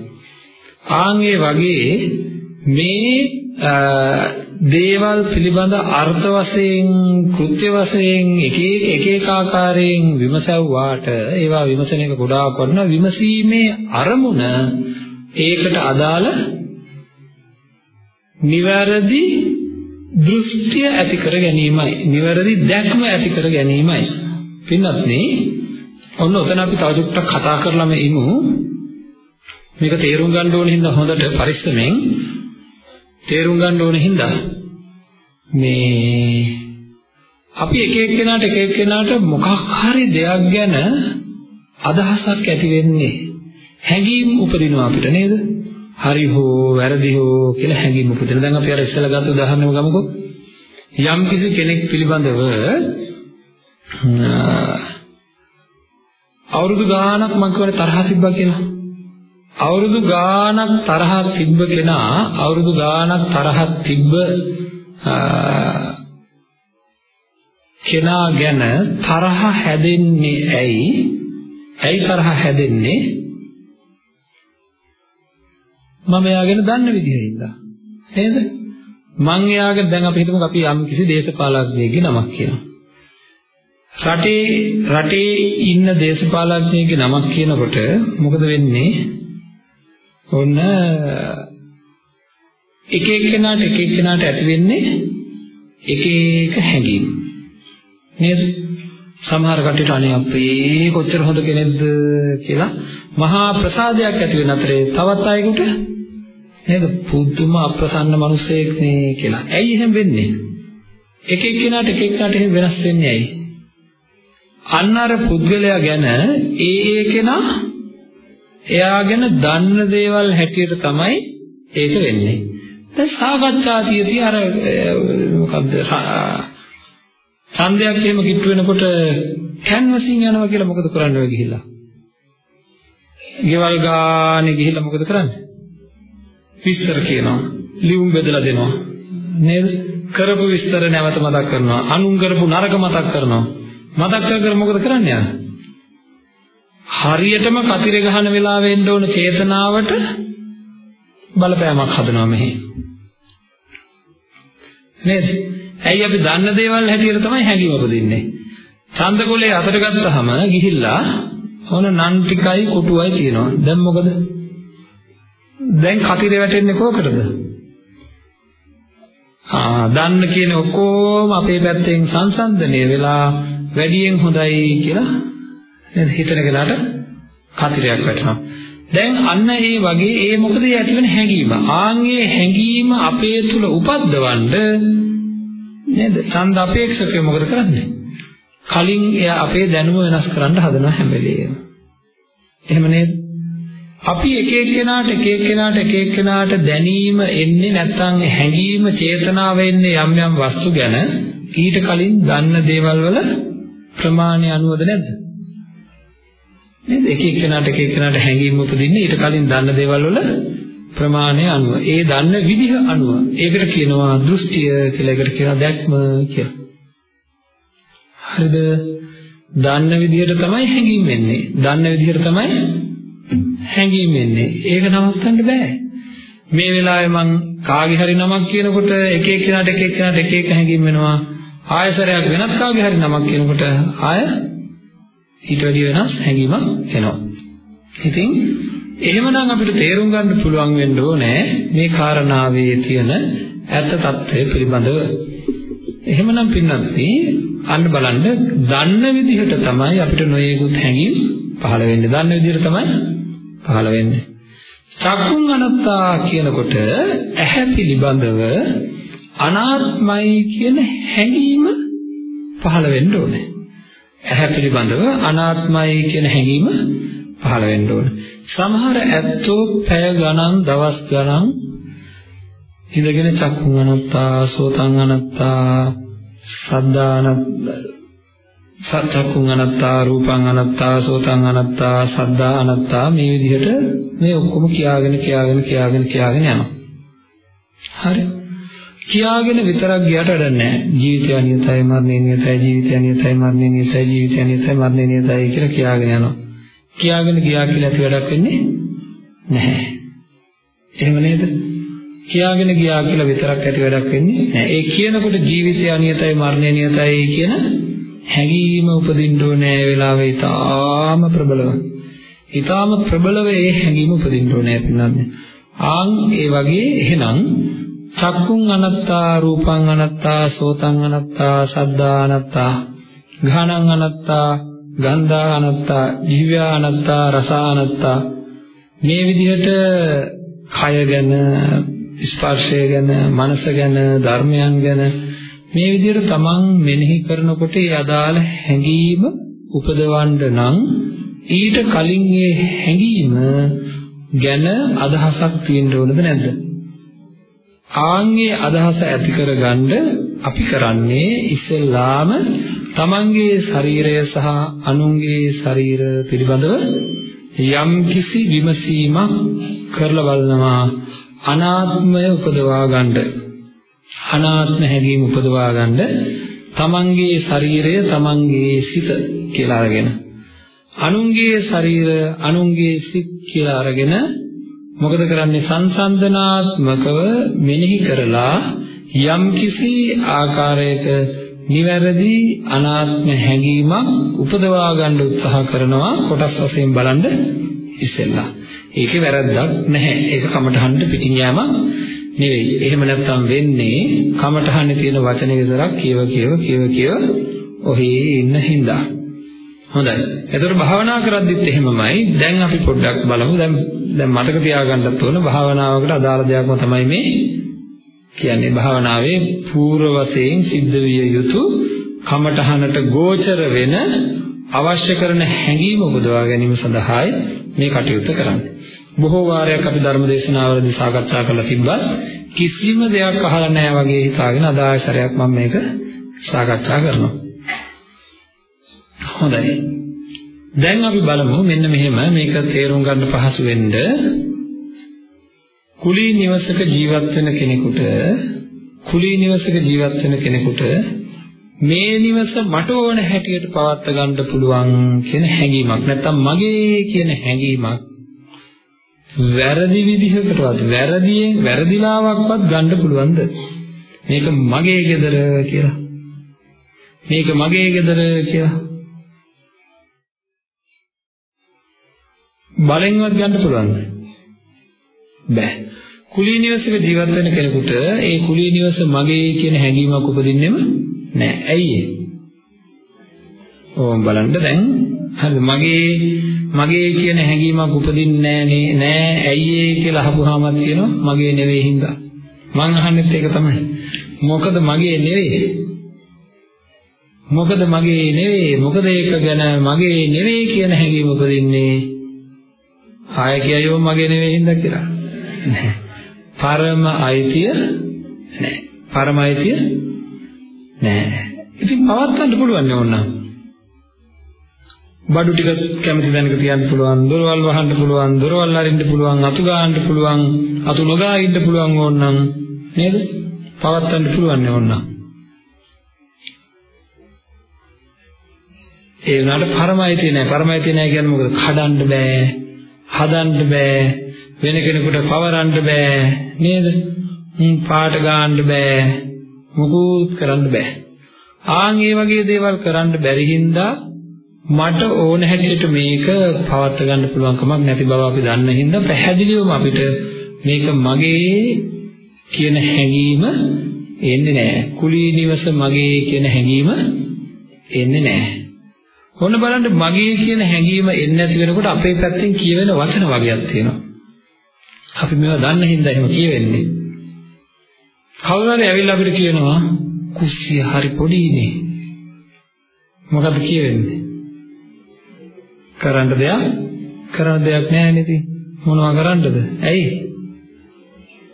ආන්ගේ වගේ මේ දේවල් පිළිබඳ අර්ථ වශයෙන් කෘත්‍ය වශයෙන් එක එක එක එක ආකාරයෙන් විමසවුවාට ඒවා විමසන එක ගොඩාක් වටිනා විමසීමේ අරමුණ ඒකට අදාළ නිවැරදි දෘෂ්ටිය ඇති කර ගැනීමයි. නිවැරදි දැක්ම ඇති කර ගැනීමයි. පින්නත් නේ ඔන්න ඔතන අපි තව චුට්ටක් කතා කරලාම ඉමු. මේක තේරුම් ගන්න ඕන හින්දා හොඳට පරිස්සමෙන් තේරුම් ගන්න ඕන හින්දා මේ අපි එක එක්කෙනාට එක එක්කෙනාට මොකක් හරි දෙයක් ගැන අදහසක් ඇති වෙන්නේ හැඟීම් උපදිනවා අපිට නේද? හරි හෝ වැරදි හෝ කියලා හැඟීම් උපදින. දැන් අපි අර ඉස්සෙල්ලා ගත්ත උදාහරණයක් ගමුකෝ. යම් කිසි කෙනෙක් පිළිබඳව අවුරුදු ගාණක් මං කියවනේ තරහ තිබ්බා කියලා. අවුරුදු ගාණක් තරහ තිබ්බ කෙනා අවුරුදු ගාණක් තරහ තිබ්බ කෙනා ගැන තරහ හැදෙන්නේ ඇයි? ඇයි තරහ හැදෙන්නේ? මම එයාගෙන දන්න විදිහින්ද නේද මං එයාගෙන දැන් අපි හිතමු අපි යම් කිසි දේශපාලඥයෙක්ගේ නමක් කියනවා රටේ රටේ ඉන්න දේශපාලඥයෙක්ගේ නමක් කියනකොට මොකද වෙන්නේ ඔන්න එක එක්කෙනාට එක එක්කෙනාට ඇති වෙන්නේ එක එක හැඟීම් නේද සමහර කටට අනේ අපේ කොච්චර හොඳ කෙනෙක්ද කියලා මහා ප්‍රසාදයක් ඇති වෙන අතරේ තවත් අයෙකුට නේද පුදුම අප්‍රසන්න මිනිසෙක් නේ කියලා. ඇයි එහෙම වෙන්නේ? එක එක්කෙනාට එක එක්කෙනාට එහෙම වෙනස් වෙන්නේ ඇයි? අන්න අර පුද්ගලයා ගැන ඒ ඒ කෙනා එයා ගැන දන්න දේවල් හැටියට තමයි ඒක වෙන්නේ. දැන් සාකච්ඡාතියදී අර මොකද්ද ඡන්දයක් එහෙම කිට්ටු වෙනකොට කැන්වසින් යනවා කියලා මොකද කරන්නේ ඔය ගිහිල්ලා? ගෙවල් ගානේ ගිහිල්ලා මොකද කරන්නේ? විස්තර කියනවා. ලියුම් බෙදලා දෙනවා. නේද? කරපු විස්තර නැවත මතක් කරනවා. අනුන් කරපු නරක මතක් කරනවා. මතක් කර කර මොකද කරන්නේ හරියටම කතිරේ ගහන වෙලාවෙ එන්න ඕන චේතනාවට බලපෑමක් හදනවා මෙහි. නේද? ඇයි අපි දන්න දේවල් හැටියට තමයි හැඟීම උපදින්නේ. ඡන්දකොලේ අතට ගත්තාම ගිහිල්ලා ඕන නන් ටිකයි කොටුවයි තියෙනවා. දැන් මොකද? දැන් කතිරේ වැටෙන්නේ කොකටද? ආ දන්න කියන ඔක්කොම අපේ පැත්තෙන් සංසන්දනය වෙලා වැඩියෙන් හොඳයි කියලා නේද හිතන කෙනාට කතිරයක් වැටෙනවා. දැන් අන්න ඒ වගේ ඒ මොකද ඇතිවෙන හැඟීම. ආන්ගේ හැඟීම අපේ තුල උපද්දවන්න නේද? ඡන්ද අපේක්ෂකය මොකද කරන්නේ? කලින් එයා අපේ දැනුම වෙනස් කරන්න හදනවා හැම වෙලේම. එහෙම නේද? අපි එක එක්කෙනාට එක එක්කෙනාට එක එක්කෙනාට දැනීම එන්නේ නැත්නම් හැඟීම චේතනාව එන්නේ යම් යම් වස්තු ගැන ඊට කලින් දන්න දේවල් වල ප්‍රමාණය අනුවද නැද්ද නේද එක එක්කෙනාට එක එක්කෙනාට හැඟීම් උපදින්නේ ඊට කලින් දන්න දේවල් වල ප්‍රමාණය අනුව ඒ දන්න විදිහ අනුව ඒකට කියනවා දෘෂ්ටිය කියලා ඒකට කියනවා දැක්ම කියලා හරිද දන්න විදිහට තමයි හැඟීම් එන්නේ දන්න විදිහට තමයි හැඟීම් එන්නේ. ඒක නවත්තන්න බෑ. මේ වෙලාවේ මං කාගේ හරි නමක් කියනකොට එක එක්කෙනාට එක එක්කෙනාට එක එක හැඟීම් වෙනවා. ආයසරයක් වෙනත් කාගේ හරි නමක් කියනකොට ආය ඊට වැඩි වෙනස් හැඟීමක් එනවා. ඉතින් එහෙමනම් අපිට තේරුම් ගන්න පුළුවන් වෙන්න ඕනේ මේ කාරණාවේ තියෙන ඇත්ත తත්වය පිළිබඳව. එහෙමනම් පින්නත්නි අන්න බලන්න දන්න විදිහට තමයි අපිට නොයෙකුත් හැඟීම් පහළ වෙන්නේ. දන්න විදිහට තමයි පහළ වෙන්නේ. චක්කුං අනත්තා කියනකොට ඇහැ පිළිබඳව අනාත්මයි කියන හැඟීම පහළ වෙන්න ඕනේ. ඇහැ පිළිබඳව අනාත්මයි කියන හැඟීම පහළ වෙන්න ඕනේ. සමහර ඇත්තෝ පැය ගණන් දවස් ගණන් ඉඳගෙන චක්කුං අනත්තා සෝතං අනත්තා සද්දාන සත්‍යකුං අනත්තා රූපං අනත්තා සෝතං අනත්තා සද්දා අනත්තා මේ විදිහට මේ ඔක්කොම කියාගෙන කියාගෙන කියාගෙන කියාගෙන යනවා. හරි. කියාගෙන විතරක් ගියට වැඩක් නැහැ. ජීවිතය අනියතයි, මරණය නියතයි, ජීවිතය අනියතයි, මරණය නියතයි, ජීවිතය අනියතයි, මරණය නියතයි කියලා කියාගෙන යනවා. කියාගෙන ගියා කියලා ඇති වැඩක් වෙන්නේ නැහැ. එහෙම නේද? කියාගෙන ගියා කියලා විතරක් ඇති වැඩක් වෙන්නේ නැහැ. ඒ කියනකොට ජීවිතය අනියතයි, මරණය නියතයි කියන හැඟීම උපදින්න ඕනේ ඒ වෙලාවේ ඊටාම ප්‍රබලව. ඊටාම ප්‍රබලව ඒ හැඟීම උපදින්න ඕනේ පින්නන්නේ. ආන් ඒ වගේ එහෙනම් චක්කුං අනත්තා රූපං අනත්තා සෝතං අනත්තා සද්දා අනත්තා ඝානං අනත්තා ගන්ධා අනත්තා ජීවයා අනත්තා රස අනත්තා මේ විදිහට කය ගැන ස්පර්ශය ගැන මනස ගැන ධර්මයන් ගැන මේ විදිහට තමන් මෙනෙහි කරනකොට ඒ අදාළ හැඟීම උපදවන්න නම් ඊට කලින් ඒ හැඟීම ගැන අදහසක් තියෙන්න ඕනද නැද්ද? ආන්ගේ අදහස ඇති කරගන්න අපි කරන්නේ ඉස්සෙල්ලාම තමන්ගේ ශරීරය සහ අනුන්ගේ ශරීර පිළිබඳව යම් කිසි විමසීමක් කරලා බලනවා අනාත්මය උපදවා ගන්න. අනාත්ම හැඟීම් උපදවා ගන්න තමන්ගේ ශරීරය තමන්ගේ සිත කියලා අරගෙන අනුන්ගේ ශරීර අනුන්ගේ සිත් කියලා අරගෙන මොකද කරන්නේ සංසන්දනාත්මකව මෙනෙහි කරලා යම්කිසි ආකාරයක නිවැරදි අනාත්ම හැඟීමක් උපදවා ගන්න උත්සාහ කරනවා කොටස් වශයෙන් බලන්න ඉස්සෙල්ලා. ඒකේ වැරද්දක් නැහැ. ඒක කමටහන්න පිටින් යෑමක් නෙවෙයි. එහෙම නැත්නම් වෙන්නේ කමටහන්නේ තියෙන වචන විතරක් කියව කියව කියව කියව ඔහේ ඉන්න හින්දා. හොඳයි. එතකොට භාවනා කරද්දිත් එහෙමමයි. දැන් අපි පොඩ්ඩක් බලමු. දැන් දැන් මතක තියාගන්නත් ඕන භාවනාවකට අදාළ දෙයක්ම තමයි මේ කියන්නේ භාවනාවේ పూర్ව වශයෙන් සිද්ධ විය යුතු කමඨහනට ගෝචර වෙන අවශ්‍ය කරන හැඟීම උපදවා ගැනීම සඳහායි මේ කටයුත්ත කරන්නේ. බොහෝ වාරයක් අපි ධර්ම දේශනාවලදී සාකච්ඡා කරලා තිබ්බත් කිසිම දෙයක් අහලා නැහැ වගේ හිතාගෙන අද ආයතරයක් මම මේක සාකච්ඡා කරනවා. හොඳයි. දැන් අපි බලමු මෙන්න මෙහෙම මේක තේරුම් ගන්න පහසු වෙන්න. කුලී නිවසක ජීවත් වෙන කෙනෙකුට කුලී නිවසක ජීවත් වෙන කෙනෙකුට මේ නිවස මට ඕන හැටියට පවත්වා ගන්න පුළුවන් කියන හැඟීමක් නැත්තම් මගේ කියන හැඟීමක් වැරදි විදිහකටවත් වැරදියෙන් වැරදිලාවක්වත් ගන්න පුළුවන්ද? මේක මගේ ගෙදර කියලා. මේක මගේ ගෙදර කියලා. බලෙන්වත් ගන්න පුළුවන්ද? බෑ. කුලී නිවසක ජීවත් වෙන කෙනෙකුට ඒ කුලී නිවස මගේ කියන හැඟීමක් උපදින්නෙම නෑ. ඇයි ඒ? ඕම් බලන්න දැන් හරි මගේ මගේ කියන හැඟීමක් උපදින්නේ නෑ නෑ ඇයි ඒ කියලා අහපුවාමත් කියනවා මගේ නෙවෙයි හින්දා. මං අහන්නෙත් ඒක තමයි. මොකද මගේ නෙවෙයි. මොකද මගේ නෙවෙයි මොකද ඒක ගැන මගේ නෙවෙයි කියන හැඟීම උපදින්නේ ආය කියයෝ මගේ නෙවෙයි හින්දා කියලා. නෑ. පරම අයිතිය නෑ. පරම අයිතිය නෑ. ඉතින් පවත්වන්න පුළුවන් නේ ඕනනම්. බඩු ටික කැමති තැනක තියන්න පුළුවන්, දොරවල් වහන්න පුළුවන්, දොරවල් අරින්න පුළුවන්, අතු ගන්න පුළුවන්, අතු නොගා ඉන්න පුළුවන් ඕනනම් නේද? පවත්වන්න පුළුවන් නේ ඕනනම්. ඒ වුණාට පරමයිතිය නෑ. පරමයිතිය නෑ කියන්නේ මොකද? කඩන්න බෑ. හදන්න බෑ වෙන කෙනෙකුට පවරන්න බෑ නේද? හ්ම් පාට ගන්න බෑ මුකුත් කරන්න බෑ. ආන් ඒ වගේ දේවල් කරන්න බැරි හින්දා මට ඕන හැටියට මේක පවත් ගන්න පුළුවන් කමක් නැති බව අපි දන්න හින්දා පැහැදිලිවම අපිට මේක මගේ කියන හැඟීම එන්නේ නැහැ. කුලී නිවස මගේ කියන හැඟීම එන්නේ නැහැ. ඔන්න බලන්න මගේ කියන හැඟීම එන්නේ නැති වෙනකොට අපේ පැත්තෙන් කියවෙන වචන වගේක් තියෙනවා. අපි මේවා දන්න හින්දා එහෙම කියවෙන්නේ. කවුරු හරි ඇවිල්ලා අපිට කියනවා කුස්සිය හරි පොඩිනේ. මොකද කියවෙන්නේ? කරන්න දෙයක් කරන්න දෙයක් නැහැ නේද? මොනවා කරන්නද? ඇයි?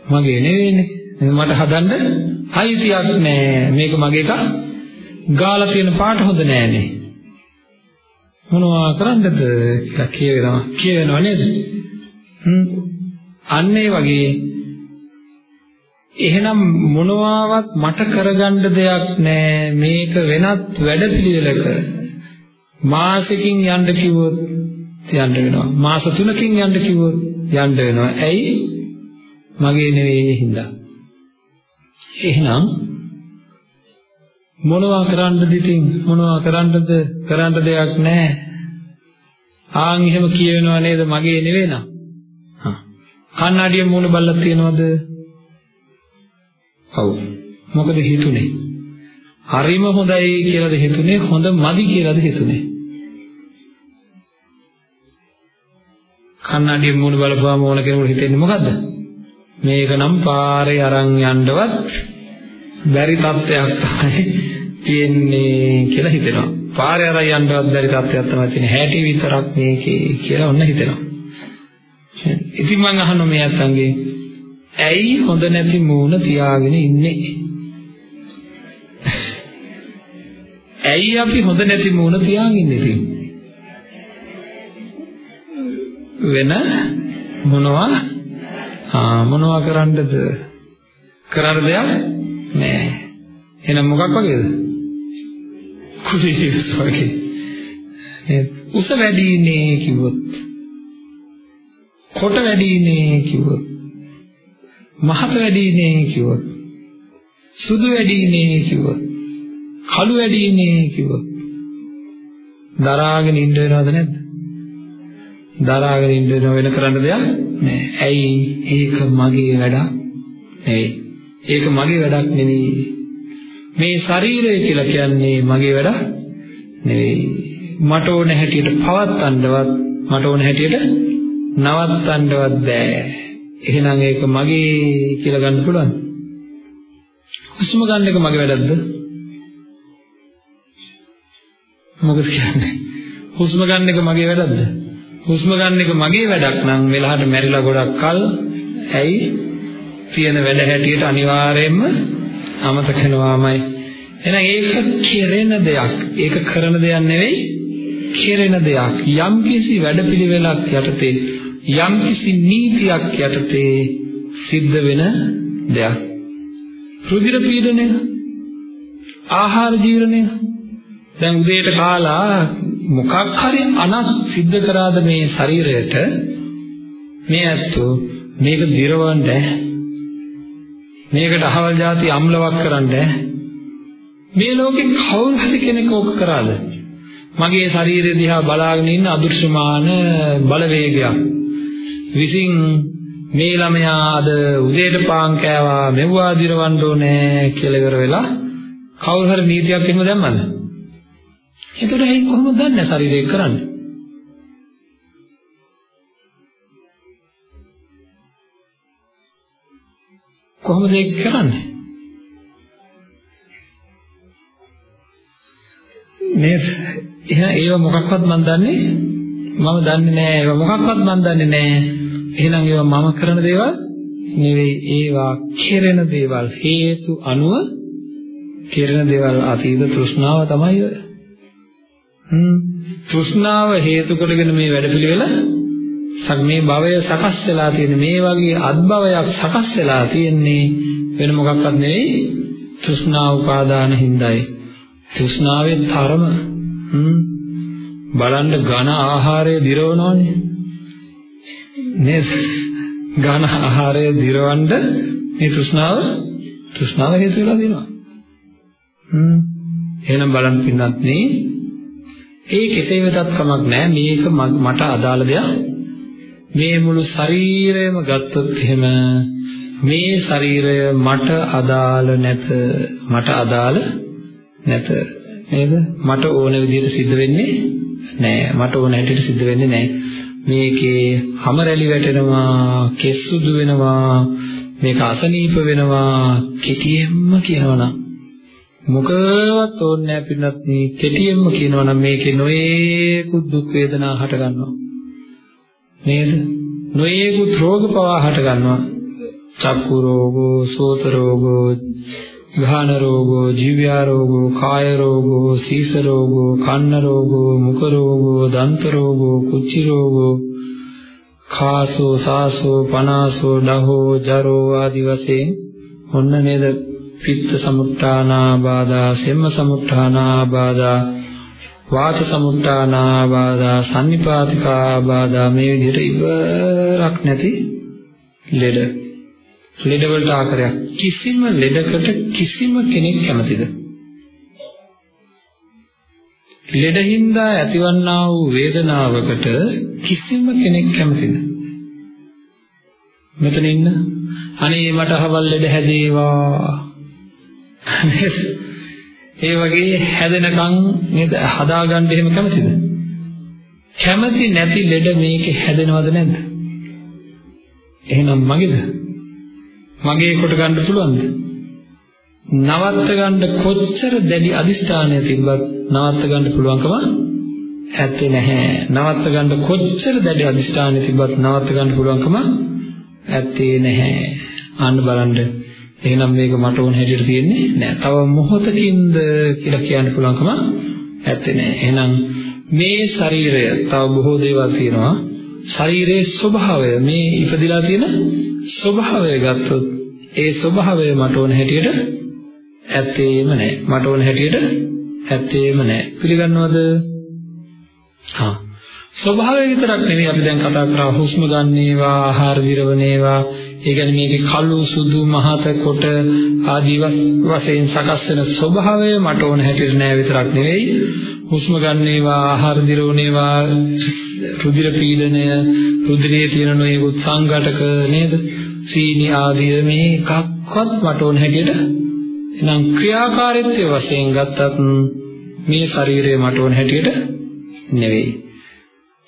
මගේ නෙවෙයිනේ. මට හදන්න අයිතියක් නැහැ. මේක මගේ එකක්. ගාලා තියෙන පාට හොඳ නෑනේ. මොනවා කරන්නද? කියලා කියවෙනවා. කියවෙනව නේද? හ්ම්. අන්න ඒ වගේ එහෙනම් මොනවාවත් මට කරගන්න දෙයක් නැහැ මේක වෙනත් වැඩපිළිවෙලක මාසෙකින් යන්න කිව්වොත් යන්න වෙනවා. මාස 3කින් යන්න කිව්වොත් යන්න වෙනවා. ඇයි? මගේ නෙවෙයි හින්දා. එහෙනම් මොනවා කරන්නද ඉතින්? මොනවා කරන්නද? කරන්න දෙයක් නැහැ. ආන් එහෙම කියවෙනව නේද? මගේ නෙවෙයි නා. කන්නඩිය මූණ බල්ලක් තියනවද? ඔව්. මොකද හිතුනේ? හරිම හොඳයි කියලාද හිතුනේ? හොඳ මදි කියලාද හිතුනේ? කන්නඩිය මූණ බලපුවාම ඕන කෙනෙකුට හිතෙන්නේ මොකද්ද? මේක නම් පාරේ අරන් යන්නවත් බැරි තත්ත්වයක් තමයි තියෙන්නේ කියලා හිතෙනවා. පාරේ අරන් යන්නවත් බැරි තත්ත්වයක් තමයි තියෙන්නේ. හැටි විතරක් මේකේ කියලා ඔන්න හිතෙනවා. ඉතින් මම අහනවා මේ අතංගේ ඇයි හොඳ නැති මූණ තියාගෙන ඉන්නේ? ඇයි අපි හොඳ නැති මූණ තියාගෙන ඉන්නේ? වෙන මොනවා ආ මොනවා කරන්නද කරන්න දෙයක් නෑ එහෙනම් මොකක් වගේද කුලිස් වගේ නේද උස වැඩි නේ කිව්වොත් කොට වැඩි නේ කිව්වොත් මහත වැඩි නේ කිව්වොත් සුදු වැඩි නේ කිව්වොත් කළු වැඩි නේ කිව්වොත් දරාගෙන ඉන්න වෙනවද නැද්ද දරාගෙන ඉන්න වෙන කරන්න දෙයක් නෑ. ඇයි ඒක මගේ වැඩක් නෙවෙයි. ඒක මගේ වැඩක් නෙවෙයි. මේ ශරීරය කියලා කියන්නේ මගේ වැඩක් නෙවෙයි. මට ඕන හැටියට පවත්වන්නවත් මට ඕන හැටියට නවත්තන්නවත් බෑ. එහෙනම් ඒක මගේ කියලා ගන්න පුළුවන්. හුස්ම ගන්න එක මගේ වැඩක්ද? මොකද කියන්නේ? හුස්ම ගන්න එක මගේ වැඩක්ද? හුස්ම ගන්න එක මගේ වැඩක් නම් වෙලහට මැරිලා ගොඩක් කල් ඇයි තියෙන වැඩ හැටියට අනිවාර්යයෙන්ම අමතක වෙනවාමයි. එහෙනම් ඒක කෙරෙන දෙයක්. ඒක කරන දෙයක් නෙවෙයි කෙරෙන දෙයක්. යම්කිසි වැඩපිළිවෙලක් යටතේ යම්කිසි නීතියක් යටතේ සිද්ධ වෙන දෙයක්. රුධිර පීඩනය ආහාර ජීර්ණය. දැන් උදේට කාලා මොකක් හරි අනක් සිද්ධ කරාද මේ ශරීරයට? මේ ඇත්තෝ මේක දිරවන්න මේකට අහවල් જાති අම්ලවක් කරන්න මේ ලෝකේ කවුරු හරි කෙනෙක් ඕක කරාද? මගේ ශරීරය දිහා බලාගෙන ඉන්න අදෘශ්‍යමාන බලවේගයක්. විසින් මේ ළමයා අද උදේට පාන් කෑවා මෙව්වා දිරවන්න ඕනේ කියලා ඉවර වෙලා කවුරු හරි නීතියක් එහෙම දැම්මද? එතකොට ඒ කොහොමද දන්නේ ශරීරය කරන්නේ? කොහොමද ඒක කරන්නේ? මේ එහෙනම් ඒව මොකක්වත් මම දන්නේ මම දන්නේ නැහැ ඒව මොකක්වත් මම දන්නේ නැහැ එහෙනම් ඒව මම කරන දේවල් නෙවෙයි ඒවා කෙරෙන දේවල් හේතු අනුව කෙරෙන දේවල් අතීත තෘෂ්ණාව තමයි ඔය. තෘෂ්ණාව හේතු කොටගෙන මේ වැඩපිළිවෙල මේ භවය සකස් වෙලා තියෙන මේ වගේ අත්භවයක් සකස් වෙලා තියෙන්නේ වෙන මොකක්වත් නෙවෙයි තෘෂ්ණා උපාදාන හිඳයි තෘෂ්ණාවේ තරම බලන්න ඝන ආහාරය දිරවනවනේ. නේද ඝන ආහාරය දිරවන්න මේ තෘෂ්ණාව තෘෂ්ණාව හේතු වෙලා දෙනවා හ්ම් එහෙනම් බලන්න පින්නත් නේ ඒ කෙසේ වෙතත් කමක් නැහැ. මේක මට අදාළ දෙයක්. මේ මුළු ශරීරයම ගත්තොත් එහෙම මේ ශරීරය මට අදාළ නැත. මට අදාළ නැත. නේද? මට ඕන විදිහට සිද්ධ වෙන්නේ නෑ මට ඕන හැටියට සිද්ධ වෙන්නේ නෑ මේකේ හැම රැලි වැටෙනවා කෙස් සුදු වෙනවා මේක අසනීප වෙනවා කෙටියෙන්ම කියනවනම් මොකවත් ඕනේ නැහැ පින්නත් මේ කෙටියෙන්ම කියනවා නම් මේකේ නොයේකුත් දුක් වේදනා හට ගන්නවා. නේද? නොයේකුත් රෝග පවා හට ගන්නවා. චක්කු රෝගෝ සෝත රෝගෝ ගාහන රෝගෝ ජීව්‍ය රෝගෝ කාය රෝගෝ සීස රෝගෝ කන්න රෝගෝ මුඛ රෝගෝ දන්ත රෝගෝ කුච්චි රෝගෝ කාසෝ සාසෝ පනාසෝ ඩහෝ ජරෝ ආදි වශයෙන් ඔන්න නේද? පිත්ත සමුත්‍රානාබාධා සෙම්ම සමුත්‍රානාබාධා වාත සමුත්‍රානාබාධා සන්නිපාතිකාබාධා මේ විදිහට ඉවරක් නැති ලෙඩ. ලෙඩ වලට ආකාරයක්. කිසිම ලෙඩකට කිසිම කෙනෙක් කැමතිද? ලෙඩහින්දා ඇතිවන්නා වූ වේදනාවකට කිසිම කෙනෙක් කැමතිද? මෙතන ඉන්න. අනේ මට අහවල් ලෙඩ හැදේවා. ඒ වගේ හැදෙනකන් නේද? හදාගන්න එහෙම කැමතිද? කැමති නැති ලෙඩ මේකේ හැදෙනවද නැද්ද? එහෙනම් මගේද? මගේ කොට ගන්න පුළුවන්ද? නවත්ත ගන්න කොච්චර දැඩි අදිෂ්ඨානය තිබ්බත් නවත්ත ගන්න පුළුවන්කම ඇත්තේ නැහැ. නවත්ත ගන්න කොච්චර දැඩි අදිෂ්ඨානය තිබ්බත් නවත්ත ගන්න පුළුවන්කම ඇත්තේ නැහැ. අන්න බලන්න. එහෙනම් මේක මට ඕන හැටියට තියෙන්නේ නැහැ. තව මොහොතකින්ද කියලා කියන්න පුළුවන්කම ඇත්තේ නැහැ. එහෙනම් මේ ශරීරය තව බොහෝ දේවල් තියෙනවා. ශරීරයේ ස්වභාවය මේ ඉපදිලා තියෙන ස්වභාවය ගත්තොත් ඒ ස්වභාවය මට ඕන හැටියට ඇත්තේම නැහැ. මට ඕන හැටියට ඇත්තේම නැහැ. පිළිගන්නවද? හා ස්වභාවය විතරක් නෙමෙයි අපි දැන් කතා කරා හුස්ම ගන්නේවා ආහාර දිරවනේවා ඒ කියන්නේ මේකේ කළු සුදු මහත කොට ආදී වශයෙන් සකස් වෙන ස්වභාවය මට ඕන හැටියට නෑ විතරක් නෙවෙයි. හුස්ම ගන්නේවා ආහාර දිරවනේවා රුධිර පීඩනය රුධිරයේ තියෙන නොයෙකුත් සංඝටක නේද? සීනි ආදී මේ එකක්වත් මට ඕන හැටියට එනම් ක්‍රියාකාරීත්වය වශයෙන් ගත්තත් මේ ශරීරය මට ඕන හැටියට නෙවෙයි.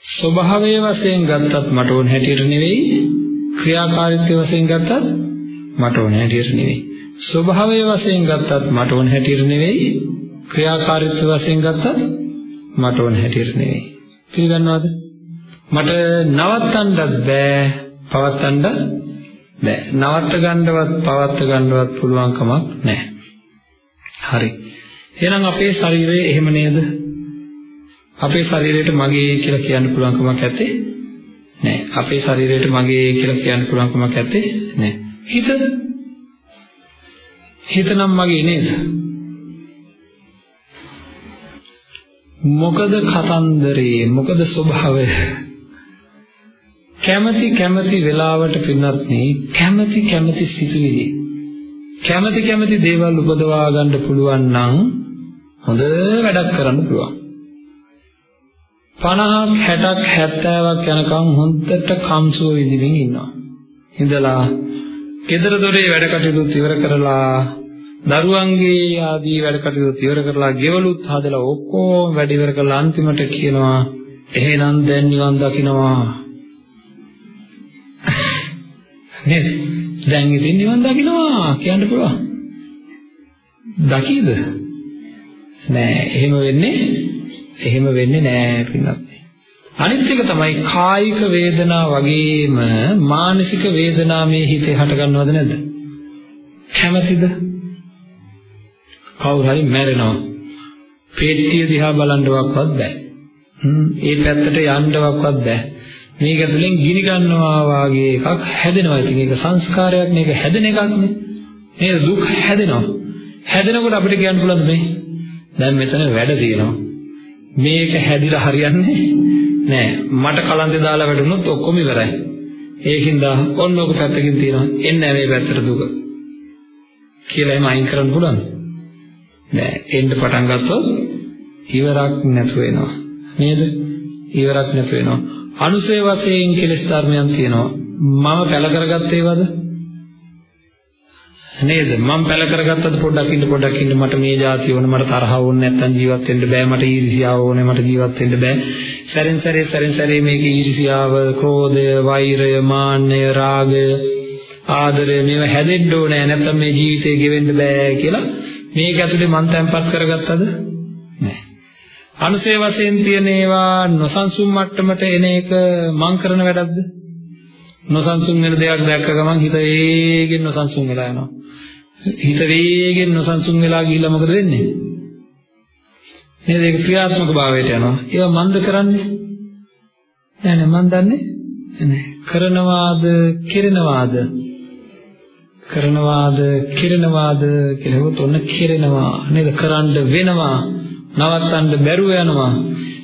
ස්වභාවයේ වශයෙන් ගත්තත් මට ඕන හැටියට නෙවෙයි. ක්‍රියාකාරීත්වය වශයෙන් ගත්තත් මට ඕන හැටියට නෙවෙයි. ස්වභාවයේ වශයෙන් ගත්තත් මට ඕන හැටියට නෙවෙයි. ක්‍රියාකාරීත්වය වශයෙන් ගත්තත් මට ඕන හැටියට නෙවෙයි. පිළිගන්නවද? මට නවත්තන්නත් බෑ පවත්තන්න බෑ. නවත්ත ගන්නවත් පවත්ත ගන්නවත් පුළුවන් කමක් නැහැ. හරි. එහෙනම් අපේ ශරීරය එහෙම නේද? අපේ ශරීරයට මගේ කියලා කියන්න පුළුවන් කමක් නැත්තේ නෑ. අපේ ශරීරයට මගේ කියලා කියන්න පුළුවන් කමක් නැත්තේ නෑ. හිත හිත නම් මගේ නේද? මොකද කතන්දරේ මොකද ස්වභාවය කැමැති කැමැති වෙලාවට පින්නත් නේ කැමැති කැමැති සිතුවිලි කැමැති කැමැති දේවල් උපදවා ගන්න පුළුවන් නම් හොඳ වැඩක් කරන්න පුළුවන් 50ක් 60ක් 70ක් යනකම් හොඳට කම්සුව විඳින්න ඉන්නවා. ඉඳලා gedara dore වැඩ කටයුතු ඉවර කරලා දරුවන්ගේ ආදී වැඩ කටයුතු ඉවර කරලා ගෙවලුත් හදලා ඔක්කොම වැඩ ඉවර කරලා අන්තිමට කියනවා එහෙනම් දැන් නිවන් දකින්නවා. නේද? දැන් ඉතින් නිවන් දකින්නවා කියන්න පුළුවන්. දකීද? නෑ එහෙම වෙන්නේ එහෙම වෙන්නේ නෑ පින්නත්. අනිත් එක තමයි කායික වේදනා වගේම මානසික වේදනා මේ හිතේ හට ගන්නවද නැද්ද? කැමැතිද? කවුරු හරි මැරෙනවා. පෙට්ටිය දිහා බලන්නවක්වත් බෑ. හ්ම් ඒ පැත්තට යන්නවක්වත් බෑ. මේක ඇතුලෙන් ගිනි ගන්නවා වාගේ එකක් හැදෙනවා. ඉතින් ඒක සංස්කාරයක් මේක හැදෙන එකක් නේ. මේ දුක් හැදෙනවා. හැදෙනකොට අපිට කියන්න පුළුවන් මේ දැන් මෙතන වැඩ තියෙනවා. මේක හැදිලා හරියන්නේ නෑ. මට කලන්තේ දාලා වැඩුණොත් ඔක්කොම ඉවරයි. ඒකින්ද ඔන්න ඔක පැත්තකින් තියෙනවා. එන්නේ මේ පැත්තට දුක. කියලා එහෙම අයින් කරන්න පුළුවන් නෑ. එන්න පටන් ගත්තොත් ඉවරක් නැතු වෙනවා. නේද? ඉවරක් නැතු වෙනවා. අනුසේ වශයෙන් කෙලෙස් ධර්මයන් තියෙනවා. මම පැල කරගත්ත ඒවාද? නේද? මම පැල කරගත්තද පොඩ්ඩක් ඉන්න පොඩ්ඩක් ඉන්න. මට මේ જાතිය ඕන. මට තරහ ඕනේ නැත්තම් ජීවත් වෙන්න බෑ. මට ඊර්ෂියාව ඕනේ. මට ජීවත් වෙන්න බෑ. සැරෙන් සැරේ සැරෙන් සැරේ මේක ඊර්ෂියාව ක්‍රෝධය වෛරය මාන්නය රාගය ආදරය මේවා හැදෙන්න ඕනේ. නැත්තම් මේ ජීවිතේ ගෙවෙන්න බෑ කියලා මේක ඇතුලේ මං තැම්පත් කරගත්තද? නෑ. අනුසේ වශයෙන් තියෙන ඒවා නොසන්සුන් මට්ටමට එන එක මං කරන වැඩක්ද? නොසන්සුන් වෙන දෙයක් දැක්ක ගමන් හිත ඒගෙන් නොසන්සුන් වෙලා යනවා හිත වේගෙන් නොසන්සුන් වෙලා ගිහිල්ලා මොකද වෙන්නේ? නේද ඒක ක්‍රියාත්මක භාවයට යනවා. ඒවා මන්ද කරන්නේ නෑ නෑ මන් දන්නේ නෑ. කරනවාද, කිරනවාද? කරනවාද කිරනවාද කියලා හෙවොත් ඔන්න කිරෙනවා නේද කරන්න වෙනවා නවත්තන්න බැරුව යනවා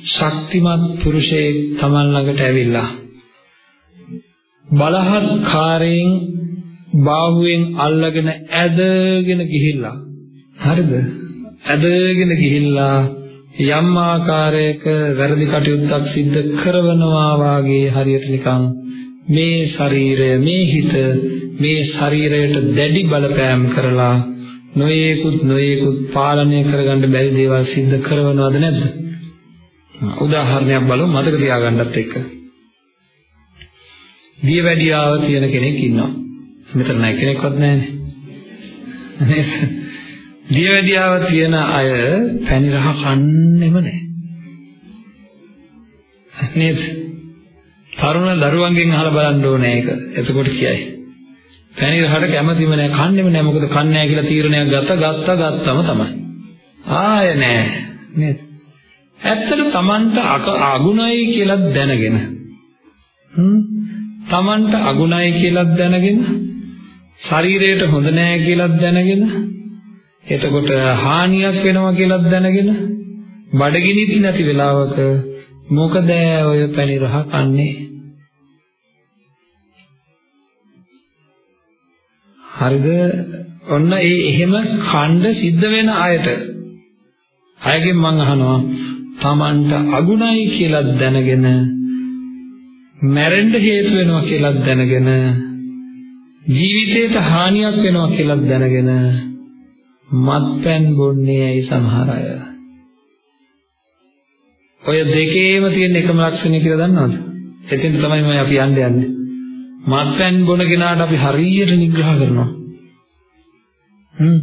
ශක්තිමත් පුරුෂයෙක් Taman ළඟට ඇවිල්ලා බලහත්කාරයෙන් බාහුවෙන් අල්ලගෙන ඇදගෙන ගිහිල්ලා. හරිද? ඇදගෙන ගිහිල්ලා යම් ආකාරයක වැරදි කටයුත්තක් සිද්ධ කරනවා වාගේ හරියට නිකන් මේ ශරීරය මේ හිත මේ ශරීරයට දැඩි බලපෑම් කරලා නොයේකුත් නොයේකුත් පාලනය කරගන්න බැරි දේවල් සිද්ධ කරනවද නැද්ද? උදාහරණයක් බලමු මතක තියාගන්නත් එක්ක. දියවැඩියාව තියෙන කෙනෙක් ඉන්නවා. මෙතන නැ කෙනෙක්වත් නැහැනේ නේද? දියවැඩියාව තියෙන අය පැණි රහ කන්නේම නැහැ. නේද? තරුණ දරුවන්ගෙන් අහලා බලන්න ඕනේ ඒක. එතකොට කියයි. පැණි රහට කැමතිම නැහැ කන්නේම නැහැ. මොකද කන්නේ නැහැ කියලා තීරණයක් ගත්ත ගත්ත ගත්තම තමයි. ආය නැහැ නේද? ඇත්තට Tamanට අගුණයි කියලා දැනගෙන. හ්ම්? Tamanට අගුණයි කියලා දැනගෙන ශරීරයට හොඳ නැහැ කියලා දැනගෙන එතකොට හානියක් වෙනවා කියලා දැනගෙන බඩගිනිත් නැති වෙලාවක මොකද ඔය පැණි රහ කන්නේ? හරිද? ඔන්න ඒ එහෙම ඛණ්ඩ සිද්ධ වෙන අයට අයගෙන් මම අහනවා Tamanට අගුණයි කියලා දැනගෙන මැරෙන්න හේතු වෙනවා කියලා දැනගෙන ජීවිතේට හානියක් වෙනවා කියලා දැනගෙන මත්පැන් බොන්නේ ඇයි සමහර අය ඔය දෙකේම තියෙන එකම ලක්ෂණය කියලා දන්නවද? එතෙන් තමයි මම අපි යන්න යන්නේ. මත්පැන් බොන කෙනාට අපි හරියට නිග්‍රහ කරනවා. හ්ම්.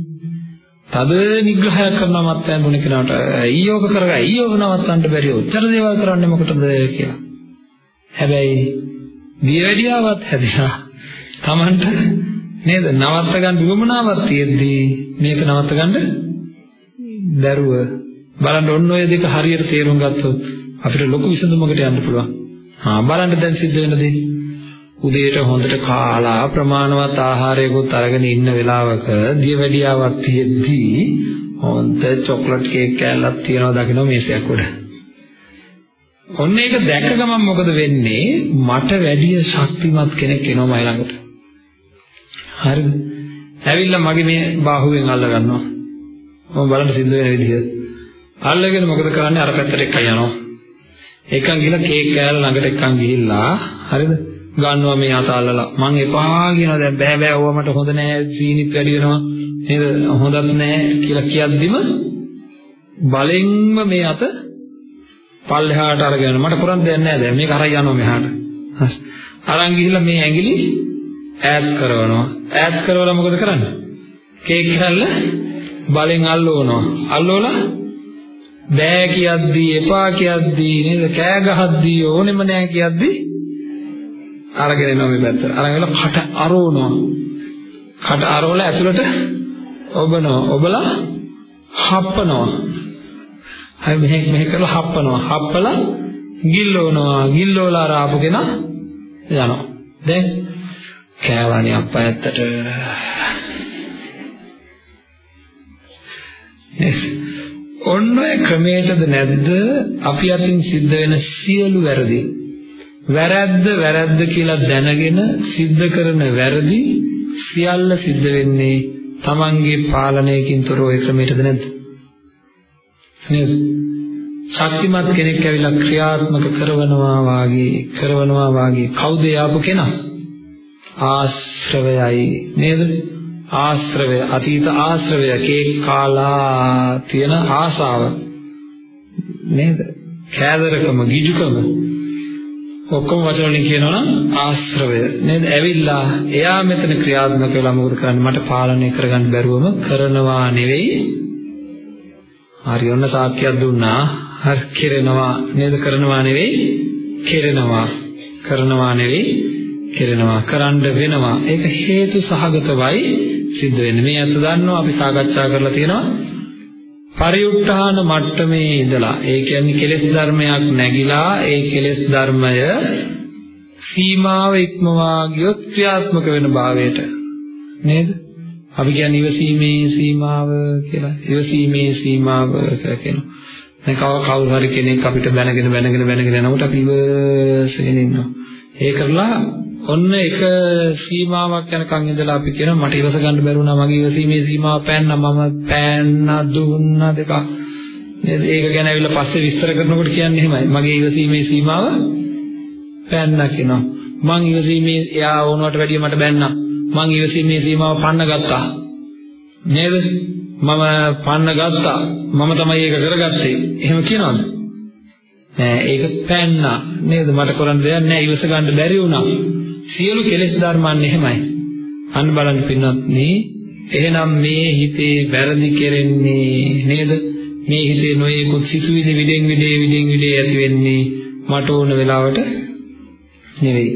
තද නිග්‍රහයක් කරනවා මත්පැන් බොන කෙනාට. ඊයෝක කරගා ඊයෝක නවත්තන්න බැරි ඔච්චර දේවල් කරන්නේ මොකටද කියලා. හැබැයි දියවැඩියාවත් හැදිලා Tamanට නේද නවත්ත ගන්න උවමනාවක් තියෙද්දී මේක නවත්ත ගන්න බැරුව බලන්න ඔන්න ඔය දෙක හරියට තේරුම් ගත්තොත් අපිට ලොකු විසඳුමකට යන්න පුළුවන්. හා බලන්න දැන් සිද්ධ වෙන දේ. උදේට හොඳට කාලා ප්‍රමාණවත් ආහාරයකුත් අරගෙන ඉන්න වෙලාවක දියවැඩියාවක් තියෙද්දී හොඳ චොක්ලට් කේක් කෑල්ලක් තියනවා දකින්න මේසයක් උඩ. ඔන්න ඒක දැක ගමන් මොකද වෙන්නේ? මට වැඩිය ශක්තිමත් කෙනෙක් එනවා මයි ළඟට. හරිද? ඇවිල්ලා මගේ මේ බාහුවෙන් අල්ල ගන්නවා. මම බලන්න සිද්ධ වෙන විදිහ. අල්ලගෙන මොකද කරන්නේ? අර පැත්තට එක්ක යනවා. එකන් ගිහලා කේක් කෑල්ල ළඟට එක්කන් ගිහිල්ලා හරිද? ගන්නවා මේ අත අල්ලලා. මං එපා කියනවා දැන් බෑ බෑ ඕවා මට හොඳ නෑ සීනිත් වැඩි වෙනවා. නේද? හොඳත් නෑ කියලා කියද්දිම බලෙන්ම මේ අත පල්ලෙහාට අරගෙන මට කරන් දෙයක් නෑ දැන් මේක අරයි යනවා මෙහාට. හරි. අරන් ගිහිල්ලා මේ ඇඟිලි ඈඩ් කරනවා. ඈඩ් කරවලා මොකද කරන්නේ? කේක් කෑල්ල බලෙන් අල්ලවනවා. අල්ලවලා බෑ කියද්දී එපා කියද්දී නේද කෑ ගහද්දී ඕනෙම නෑ කියද්දී අරගෙන එනවා මේ පැත්තට. අරගෙන වෙලා කට අරවනවා. කට අරවලා ඇතුළට ඔබනවා. ඔබලා හප්පනවා. හරි මෙහෙ මෙහෙ කරලා හප්පනවා. හප්පලා ගිල්ලවනවා. ගිල්ලවලා අර ආපු කෙනා යනවා. දැන් කෑවනේ අප්පා ඇත්තට. ඔන්න ඔය ක්‍රමයටද නැද්ද අපි අතින් සිද්ධ වෙන සියලු වැරදි වැරද්ද වැරද්ද කියලා දැනගෙන සිද්ධ කරන වැරදි සියල්ල සිද්ධ වෙන්නේ Tamange පාලනයකින් තොර ওই ක්‍රමයටද නැද්ද නේද? ශක්තිමත් කෙනෙක් ඇවිල්ලා ක්‍රියාත්මක කරනවා වාගේ කරනවා වාගේ කවුද ආපු කෙනා? ආශ්‍රවයයි නේද? ආශ්‍රවය අතීත ආශ්‍රවය කේක් කාලා තියෙන ආසාව නේද? කෑදරකම ගිජුකම ඔක්කොම වචන වලින් කියනවා නම් ආශ්‍රවය නේද? ඇවිල්ලා එයා මෙතන ක්‍රියාත්මක වෙලා මොකද කරන්නේ? මට පාලනය කරගන්න බැරුවම කරනවා නෙවෙයි. හරි ඔන්න සාක්කයක් දුන්නා. හරි කෙරෙනවා. නේද? කරනවා නෙවෙයි. කෙරෙනවා. කරනවා නෙවෙයි. කෙරෙනවා. කරන්න වෙනවා. ඒක හේතු සහගතවයි සිද්ධ වෙන්නේ. මේ අත දන්නවා අපි සාකච්ඡා කරලා තියෙනවා. පරිඋත්ථාන මට්ටමේ ඉඳලා. ඒ කියන්නේ කෙලෙස් ධර්මයක් නැగిලා ඒ කෙලෙස් ධර්මය සීමාව ඉක්මවා ගියොත් ක්‍රියාත්මක වෙන භාවයට. නේද? අපි කියන්නේ ඉවසීමේ සීමාව කියලා. ඉවසීමේ සීමාව කියලා කියනවා. දැන් කව කවුරු හරි කෙනෙක් අපිට බැනගෙන බැනගෙන බැනගෙන යනකොට අපි ඉවසගෙන ඉන්නවා. ඒ කරලා ඔන්න එක සීමාවක් යනකම් ඉඳලා අපි කියනවා මට ඉවස ගන්න බැරුණා මගේ ඉවසීමේ සීමාව පෑන්නා මම පෑන්නා දුන්නා දෙක නේද ඒක ගැන ඇවිල්ලා පස්සේ විස්තර කරනකොට කියන්නේ එහෙමයි මගේ ඉවසීමේ සීමාව පෑන්නා කියනවා මං ඉවසීමේ එයා වුණාට වැඩිය මට බැන්නා මං ඉවසීමේ සීමාව පන්න ගත්තා. නේද? මම පන්න ගත්තා. මම තමයි ඒක කරගත්තේ. එහෙම කියනවද? නෑ ඒක පෑන්නා. නේද? මට කරන්න දෙයක් නෑ. ඉවස ගන්න බැරි වුණා. සියලු කෙලෙස් ධර්මයන් එහෙමයි. අන්න බලන්න පින්වත්නි. එහෙනම් මේ හිතේ වැරදි කෙරෙන්නේ නේද? මේ හිතේ නොයෙකුත් සිතුවිලි විදෙන් විදේ විදෙන් විදේ ඇති වෙන්නේ මට ඕන වෙලාවට නෙවෙයි.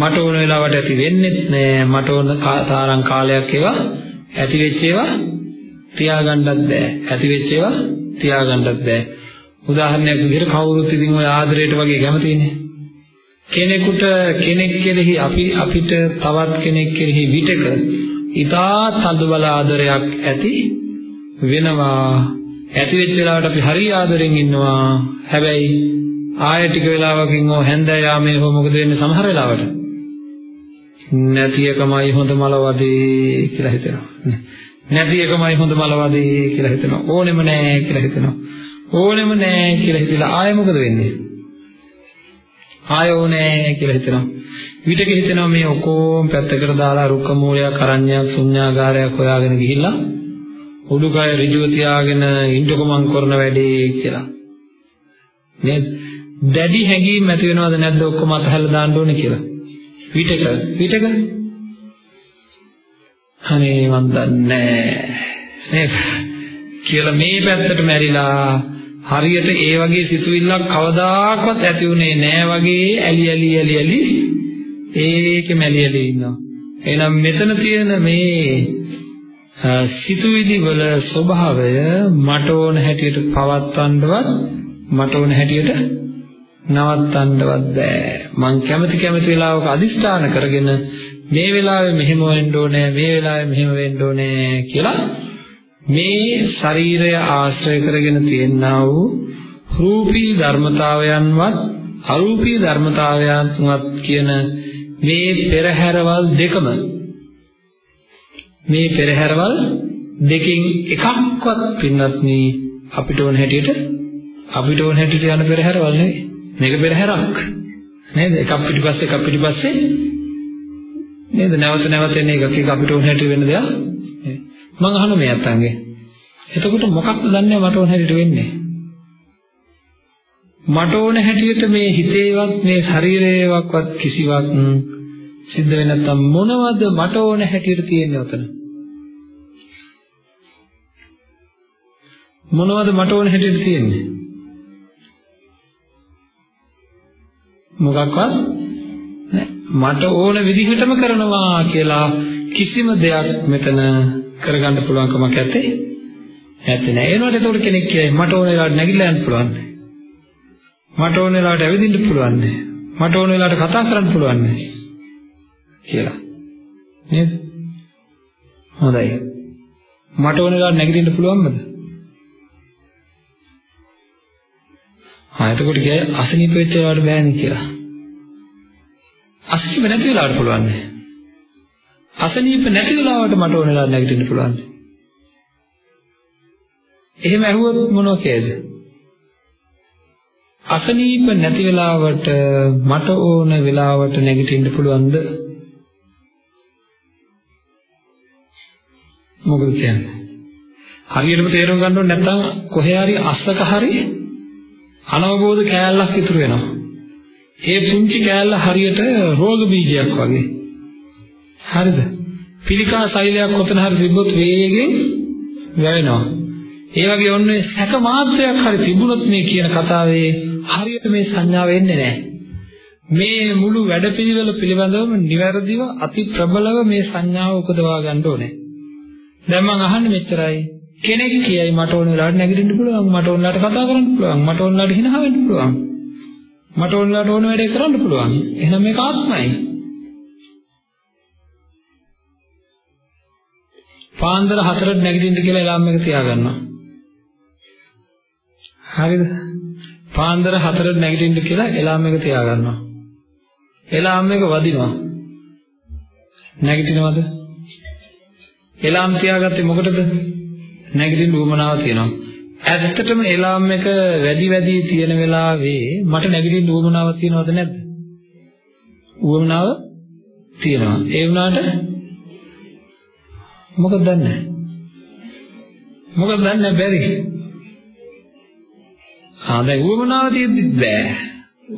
මට ඕන වෙලාවට ඇති වෙන්නේ නෑ. මට ඕන තාරම් කාලයක් ඒවා ඇති වෙච්ච ඒවා තියාගන්නත් බෑ. ඇති වෙච්ච ඒවා තියාගන්නත් බෑ. උදාහරණයක් විදිහට කවුරුත් ඉතින් ඔය ආදරයට වගේ කැමතිනේ. කෙනෙකුට කෙනෙක් කෙරෙහි අපි අපිට තවත් කෙනෙක් කෙරෙහි විතක ඊටා තදබල ආදරයක් ඇති වෙනවා ඇති වෙච්ච වෙලාවට අපි හරි ආදරෙන් ඉන්නවා හැබැයි ආය ටික වෙලාවකින් ඕ හැන්දෑ යාමේ හෝ මොකද වෙන්නේ සමහර වෙලාවට නැති එකමයි හොඳ මලවදේ කියලා හිතෙනවා නැති එකමයි හොඳ මලවදේ කියලා හිතෙනවා ඕනෙම නෑ කියලා හිතෙනවා ඕනෙම නෑ කියලා හිතලා ආය මොකද වෙන්නේ ආයෝ නෑ කියලා හිතෙනවා. විතක හිතෙනවා මේ ඔකෝම පැත්තකට දාලා රුක්ක මූලයක් අරඤ්ඤයක් ශුන්‍යාගාරයක් හොයාගෙන ගිහිල්ලා උඩුකය ඍජුව තියාගෙන ඉන්නකො මං කරන වැඩේ කියලා. නේද? දැඩි හැඟීම් ඇති වෙනවද නැද්ද ඔක්කොම අතහැරලා දාන්න ඕනේ කියලා? විතක විතක අනේ මන් දන්නේ නේද? කියලා මේ පැත්තට මැරිලා හරියට ඒ වගේ සිතුවිල්ලක් කවදාකවත් ඇති වුණේ නෑ වගේ ඇලි ඇලි ඇලි ඇලි ඒකෙ මැලි ඇලි ඉන්නවා. එහෙනම් මෙතන තියෙන මේ සිතුවිලි වල ස්වභාවය මට ඕන හැටියට පවත්වන්නවත් මට ඕන හැටියට නවත්තන්නවත් බෑ. මං කැමති කැමති වෙලාවක අදිස්ථාන කරගෙන මේ වෙලාවේ මෙහෙම වෙන්න ඕනේ මේ වෙලාවේ මෙහෙම වෙන්න ඕනේ කියලා මේ ශරීරය ආශ්‍රය කරගෙන තියෙනා වූ රූපී ධර්මතාවයන්වත් අරූපී ධර්මතාවයන්වත් කියන මේ පෙරහැරවල් දෙකම මේ පෙරහැරවල් දෙකෙන් එකක්වත් පින්වත්නි අපිට ඕන හැටියට අපිට ඕන හැටියට යන පෙරහැරවල් නෙවෙයි මේක පෙරහැරක් නේද එකක් පිටිපස්සේ එකක් පිටිපස්සේ නේද නැවත නැවත එන එකක් එක අපිට ඕන හැටියට වෙන දෙයක් මම අහන මේ අත්තන්ගේ. එතකොට මොකක්ද දන්නේ මට ඕන හැටියට වෙන්නේ? මට ඕන හැටියට මේ හිතේවත් මේ ශරීරයේවත් කිසිවක් සිද්ධ වෙන්නේ නැත්නම් මොනවද මට ඕන හැටියට තියෙන්නේ උතන? මොනවද මට ඕන හැටියට තියෙන්නේ? මොකක්වත් මට ඕන විදිහටම කරනවා කියලා කිසිම දෙයක් මෙතන කරගන්න පුළුවන් කමක් නැත්තේ. නැත්තේ නෑ. ඒනොට එතකොට කෙනෙක් කියයි මට ඕන වෙලාවට නැගිටලා යන්න පුළුවන් මට ඕන වෙලාවට ඇවිදින්න පුළුවන් මට ඕන වෙලාවට කතා කරන්න පුළුවන් කියලා. නේද? හොඳයි. මට ඕන වෙලාවට නැගිටින්න පුළුවන්ද? ආ එතකොට කියයි අසනීප වෙච්ච වෙලාවට බෑනේ කියලා අසනීප නැති වෙලාවට පුළුවන් නේ අසනීප නැති වෙලාවට මට ඕන වෙලාවට නැගිටින්න පුළුවන්. එහෙම ඇහුවොත් මොනව කියද? අසනීප නැති වෙලාවට මට ඕන වෙලාවට නැගිටින්න පුළුවන්ද? මොකද කියන්නේ? හරියටම තේරුම් ගන්න ඕනේ නැත්නම් කොහේ හරි අස්සක හරි අනවබෝධ කෑල්ලක් ඉතුරු වෙනවා. ඒ පුංචි කෑල්ල හරියට රෝග බීජයක් වගේ. හරිද? පිළිකා සෛලයක් කොතන හරි තිබ්බොත් වේගෙන් වැවෙනවා. ඒ වගේ ඔන්න සැක මාත්‍රයක් හරි තිබුණොත් මේ කියන කතාවේ හරියට මේ සංඥාව එන්නේ නැහැ. මේ මුළු වැඩපිළිවෙල පිළිබඳවම නිවැරදිව අති ප්‍රබලව මේ සංඥාව උපදවා ගන්න ඕනේ. දැන් මම අහන්නේ මෙච්චරයි. කෙනෙක් කියයි මට ඕන වෙලාවට නැගිටින්න පුළුවන්, මට ඕන වෙලාවට කතා කරන්න පුළුවන්, මට ඕන වෙලාවට හිනා වෙන්න පුළුවන්. මට ඕන වෙලාවට ඕන වැඩේ කරන්න පුළුවන්. එහෙනම් මේක ආත්මයි. පාන්දර 4ට නැගිටින්න කියලා එලාම් එක තියාගන්නවා. හරිද? පාන්දර 4ට නැගිටින්න කියලා එලාම් එක තියාගන්නවා. එලාම් එක වදිනවා. නැගිටිනවද? එලාම් තියාගත්තේ මොකටද? නැගිටින්න උවමනාව තියෙනවා. ඇත්තටම එලාම් එක වැඩි වැඩි තියෙන වෙලාවේ මට නැගිටින්න උවමනාවක් තියෙනවද නැද්ද? උවමනාව තියෙනවා. ඒ වුණාට මොකද දන්නේ? මොකද දන්නේ බැරි. ආ දැන් උවමනාව තියෙද්දි බෑ.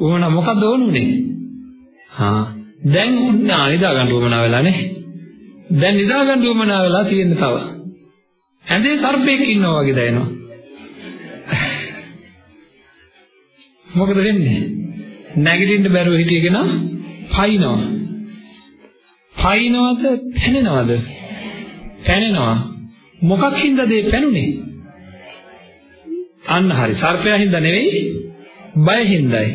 උවමනාව මොකද ඕනුනේ? ආ දැන් නා නිදා ගන්න උවමනාව වෙලා නේ. දැන් නිදා ගන්න උවමනාව වෙලා තියෙන තව. ඇඳේ සර්පෙක් ඉන්නවා වගේ දැනෙනවා. මොකද වෙන්නේ? නැගිටින්න බැරුව හිටියගෙන පයින්නවා. පයින්නවද පැනෙනවද? පැනෙනවා. මොකක් හින්දාද ඒ පැනුනේ? අන්න හරි. සර්පයා හින්දා නෙවෙයි, බය හින්දායි.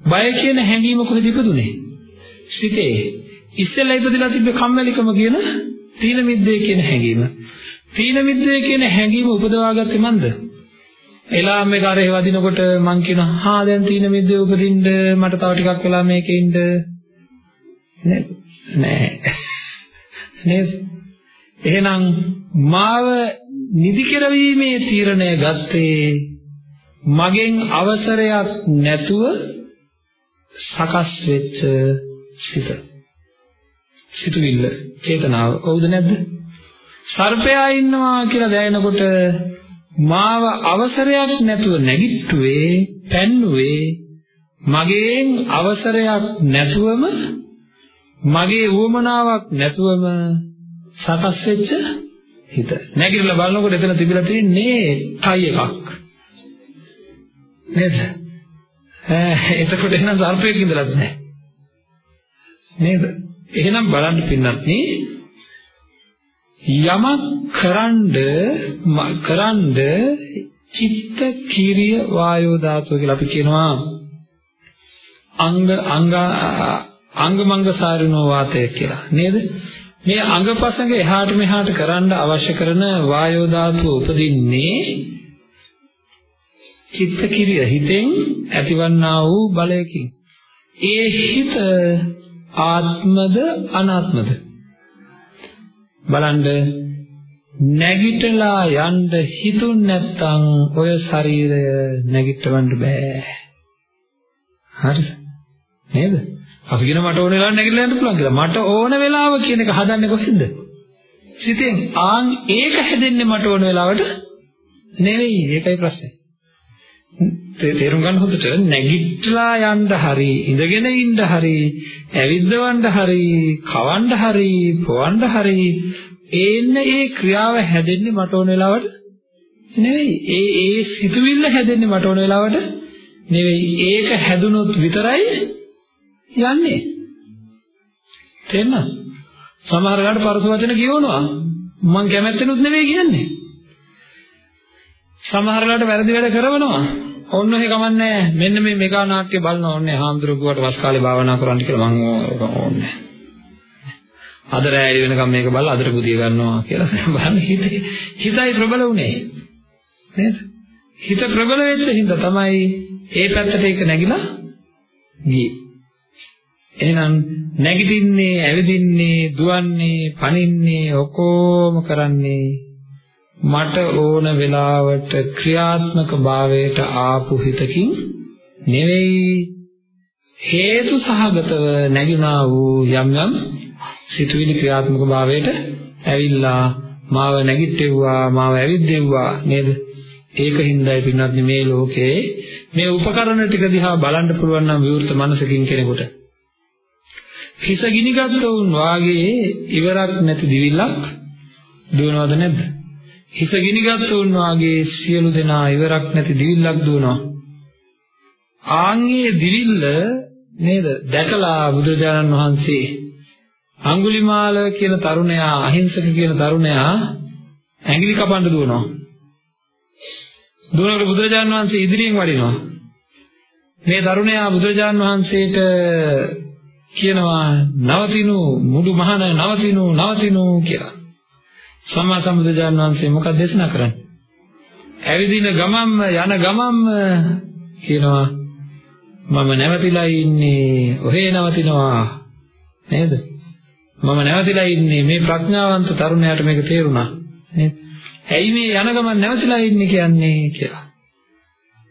බය කියන හැඟීම කොහෙද ඉපදුනේ? සිතේ. ඉස්සෙල්ලා ඉපදලා තිබ්බ කම්මැලිකම කියන තීන මිද්දේ කියන හැඟීම. තීන මිද්දේ කියන හැඟීම උපදවාගත්තේ මන්ද? එලාම් එක අර වදිනකොට මං කියනවා හා දැන් තීන මිද්දේ උපදින්න මට තව ටිකක් වෙලා මේකේ ඉන්න. නෑ නෑ. නේද? එහෙනම් මාව නිදි කෙරවීමේ තීරණය ගත්තේ මගෙන් අවසරයක් නැතුව සකස් වෙච්ච සිත. සිතුවිල්ල චේතනාව. ඔව්ද නැද්ද? සර්පයා ඉන්නවා කියලා දැනෙනකොට මාව අවසරයක් නැතුව නැගිට්ටුවේ පැන්නුවේ මගෙන් අවසරයක් නැතුවම මගේ උවමනාවක් නැතුවම සකස් වෙච්ච හිත. නැගිටලා බලනකොට එතන තිබිලා තියෙන්නේ ටයි එකක්. නේද? එතකොට එහෙනම් සර්පයෙක් ඉඳලත් නැහැ. නේද? එහෙනම් බලන්න පින්නත් යමක් කරන්ඩ කරන්ඩ චිත්ත කීරිය වායෝ ධාතුව කියලා අපි කියනවා. අංග අංග අංගමංග සාරිනෝ වාතය කියලා. නේද? මේ අංගපසංග එහාට මෙහාට කරන්න අවශ්‍ය කරන වායෝ ධාතුව උපදින්නේ චිත්ත කිරිය හිතෙන් ඇතිවන්නා වූ බලයකින්. ඒ හිත ආත්මද අනාත්මද? බලන්න නැගිටලා යන්න හිතුන් නැත්තම් ඔය ශරීරය නැගිටවන්න බෑ හරිද නේද අපි කියන මට ඕන වෙලාවට නැගිටලා යන්න පුළුවන් කියලා. මට ඕන වෙලාව කියන එක හදන්නේ කොහෙන්ද? සිතෙන්. ආන් ඒක හැදෙන්නේ මට ඕන වෙලාවට නෙවෙයි. ඒකයි ප්‍රශ්නේ. තේරුම් ගන්න හොඳට නැගිටලා යන්න හරි ඉඳගෙන ඉන්න හරි ඇවිද්දවන්න හරි කවන්න හරි පොවන්න හරි ඒන්න ඒ ක්‍රියාව හැදෙන්නේ මට ඕන වෙලාවට නෙවෙයි ඒ ඒ සිතුවිල්ල හැදෙන්නේ මට ඕන වෙලාවට නෙවෙයි ඒක හැදුනොත් විතරයි යන්නේ. තේරෙනවද? සමහර වෙලාවට පරස වචන කියවනවා. මං කැමැත්තෙනුත් නෙවෙයි කියන්නේ. සමහර වෙලාවට වැරදි වැඩ කරනවා. ඔන්න ඔහේ කමන්නේ මෙන්න මේ මෙගා නාට්‍ය බලනවා ඕනේ හාමුදුරුවෝ වස් කාලේ භාවනා කරන්න කියලා මං ඕනේ. අද රැය වෙනකම් මේක බලලා අදට පුදිය ගන්නවා කියලා බලන්න හිතේ හිතයි ප්‍රබල උනේ. නේද? හිත ප්‍රබල වෙච්ච හින්දා තමයි ඒ පැත්තට ඒක නැగిලා ගියේ. එහෙනම් නැගිටින්නේ, ඇවිදින්නේ, දුවන්නේ, පනින්නේ ඔක්කොම කරන්නේ මට ඕන වෙලාවට ක්‍රියාත්මක භාවයට ආපු හිතකින් නෙවෙයි. හේතු සහගතව නැගිනා වූ යම් යම් සිතුවිලි ක්‍රියාත්මක භාවයට ඇවිල්ලා මාව නැගිටෙව්වා මාව ඇවිද්දෙව්වා නේද? ඒකින්දයි පින්වත් මේ ලෝකේ මේ උපකරණ ටික දිහා බලන්න පුළුවන් නම් විවෘත මනසකින් කෙනෙකුට. හිස ගිනිගත් වුන් වාගේ ඉවරක් නැති දිවිල්ලක් දුවනවද නැද්ද? හිස ගිනිගත් වුන් වාගේ සියලු දෙනා ඉවරක් නැති දිවිල්ලක් දුවනවා. ආන්ගේ දිවිල්ල නේද? දැකලා බුදුරජාණන් වහන්සේ අඟුලිමාල කියන තරුණයා අහිංසක කියන තරුණයා ඇඟිලි කපන්න දුවනවා. දුවනකොට බුදුරජාණන් වහන්සේ ඉදිරියෙන් වඩිනවා. මේ තරුණයා බුදුරජාණන් වහන්සේට කියනවා නවතිනු මුඩු මහන නවතිනු නවතිනු කියලා. සම්මා සම්බුදුජාණන් වහන්සේ මොකක්ද දේශනා කරන්නේ? ඇවිදින ගමම්ම යන ගමම්ම කියනවා මම නැවතිලා ඉන්නේ ඔහේ නවතිනවා නේද? මම නැවතිලා ඉන්නේ මේ ප්‍රඥාවන්ත තරුණයාට මේක තේරුණා නේද? ඇයි මේ යන ගමන් නැවතිලා ඉන්නේ කියන්නේ කියලා.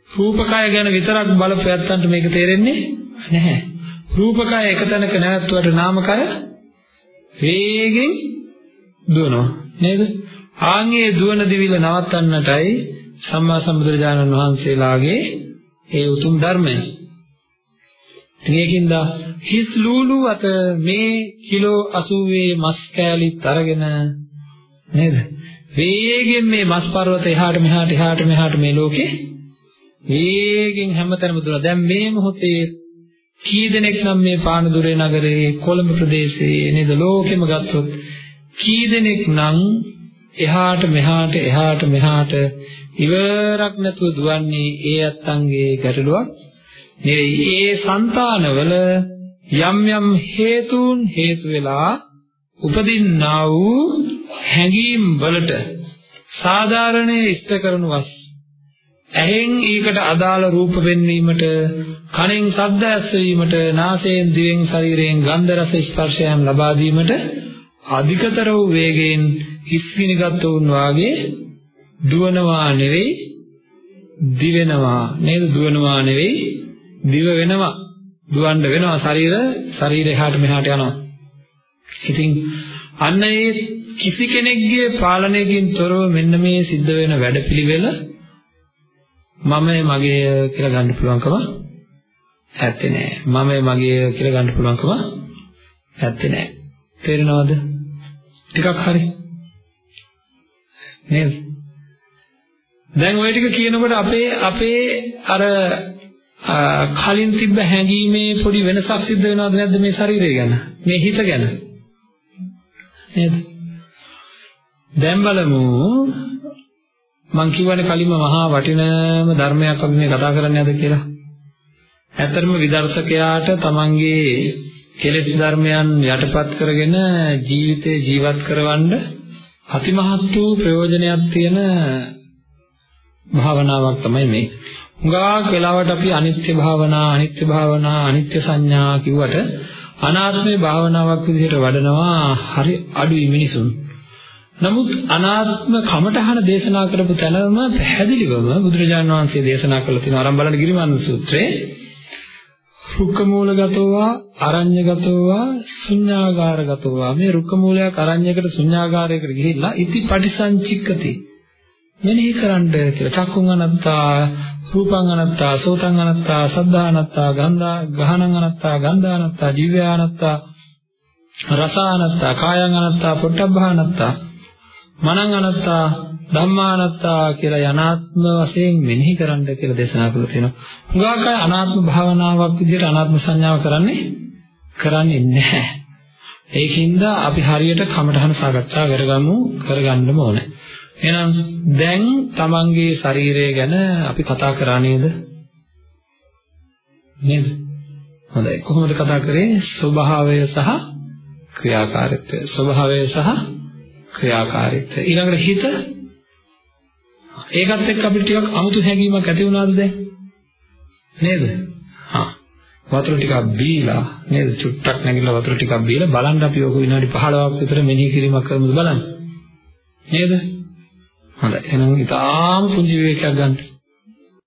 රූපකය ගැන විතරක් බලපු යත්තන්ට මේක තේරෙන්නේ නැහැ. රූපකය එක තැනක නැවතුවට නාමකය වේගෙන් දුවනවා නේද? ආන්ගේ දුවන දිවිල නවත්තන්නටයි සම්මා සම්බුදුරජාණන් වහන්සේලාගේ ඒ උතුම් ධර්මය. ඒකින්ද හිස් ලූලු අත මේ කිලෝ 80 මස් කෑලිත් අරගෙන නේද? වේගෙන් මේ මස් පර්වත එහාට මෙහාට එහාට මෙහාට මේ ලෝකේ වේගෙන් හැමතැනම දුවන. දැන් මේ මොහොතේ කී දෙනෙක් නම් මේ පානදුරේ නගරේ කොළඹ ප්‍රදේශයේ නේද ලෝකෙම ගත්තොත් කී දෙනෙක් නම් එහාට මෙහාට එහාට මෙහාට ඉවරක් නැතුව දුවන්නේ ඒ අත්තන්ගේ ගැටලුවක් නෙවෙයි. ඒ సంతානවල යම් යම් හේතුන් හේතු වෙලා උපදින්නා වූ හැඟීම් වලට සාධාරණයේ ඉෂ්ට කරනු වස් ඇහෙන් ඊකට අදාළ රූප වෙන්වීමට කනෙන් ශබ්ද ඇසවීමට නාසයෙන් දිවෙන් ශරීරයෙන් ගන්ධ රස ස්පර්ශයන් ලබා දීමට අධිකතර වූ වේගයෙන් හිස්විනිගත් වුන් වාගේ දුවනවා නෙවෙයි දිවෙනවා. නේද? දුවනවා නෙවෙයි දිව වෙනවා. දුවන්න වෙනවා ශරීර ශරීරය එහාට මෙහාට යනවා. ඉතින් අන්න ඒ කිසි කෙනෙක්ගේ පාලනයකින් තොරව මෙන්න මේ සිද්ධ වෙන වැඩපිළිවෙල මම මගේ කියලා ගන්න පුළුවන්කම ඇත්තේ නෑ. මම මගේ කියලා ගන්න පුළුවන්කම ඇත්තේ නෑ. තේරෙනවද? ටිකක් හරි. නේද? දැන් ওই ටික කියනකොට අපේ අපේ අර කලින් තිබ්බ හැඟීමේ පොඩි වෙනසක් සිද්ධ වෙනවද නැද්ද මේ ශරීරය ගැන? මේ හිත ගැන? නේද? දැන් බලමු. මං කියවනේ කලින්ම මහා වටිනම ධර්මයක් අපි මේ කතා කරන්නේ නැද කියලා. ඇත්තටම විදර්ශකයාට තමන්ගේ කෙලෙස් ධර්මයන් යටපත් කරගෙන ජීවිතේ ජීවත් කරවන්න අතිමහත් වූ ප්‍රයෝජනයක් තියෙන භාවනාවක් තමයි මේ. හුඟක් වෙලාවට අපි අනිත්‍ය භාවනා, අනිත්‍ය භාවනා, අනිත්‍ය සංඥා කිව්වට අනාත්මේ භාවනාවක් විදිහට වඩනවා හරි අඩුයි මිනිසුන්. නමුත් අනාත්ම කමඨහන දේශනා කරපු තැනම පැහැදිලිවම බුදුරජාණන් වහන්සේ දේශනා කළ තියෙනවා. අරන් බලන්න ගිරිමාන සූත්‍රයේ රුක්ක මූලගතෝවා අරඤ්‍යගතෝවා ශුඤ්ඤාගාරගතෝවා මේ රුක්ක මූලයක් අරඤ්‍යයකට ශුඤ්ඤාගාරයකට ගිහිල්ලා ඉති පටිසංචික්කති. මෙනෙහි කරන්න කියලා. චක්කුං අනත්තා රූපං අනත්තා සෝතං අනත්තා සද්ධා අනත්තා ගන්ධා ගහනං අනත්තා ගන්ධා අනත්තා දිව්‍යා අනත්තා රස අනත්තා කායං අනත්තා පොට්ටබ්බා අනත්තා මනං අනත්තා ධම්මානත්තා කියලා යනාත්ම වශයෙන් මෙනෙහි කරන්න කියලා දේශනා කරලා තියෙනවා. හුඟක් අය අනාත්ම භාවනාවක් විදිහට අනාත්ම සංඥාව කරන්නේ කරන්නේ නැහැ. ඒකින්ද අපි හරියට කමඨහන සාකච්ඡා කරගමු කරගන්නම ඕනේ. එහෙනම් දැන් තමන්ගේ ශරීරය ගැන අපි කතා කරා නේද? නේද? හොඳයි. කොහොමද කතා කරේ? ස්වභාවය සහ ක්‍රියාකාරීත්වය. ස්වභාවය සහ ක්‍රියාකාරීත්වය. ඊළඟට හිත ඒකත් එක්ක අපිට ටිකක් අමුතු හැඟීමක් ඇති වුණාද දැන්? නේද? හා. වතුර ටිකක් බීලා නේද? චුට්ටක් නැගිටලා වතුර ටිකක් බීලා බලන්න අපි ඔක විනාඩි 15ක් විතර මෙනෙහි කිරීමක් කරමුද බලන්න. නේද? හොඳයි. එහෙනම් ඊටාම පුංචි විවේකයක් ගන්න.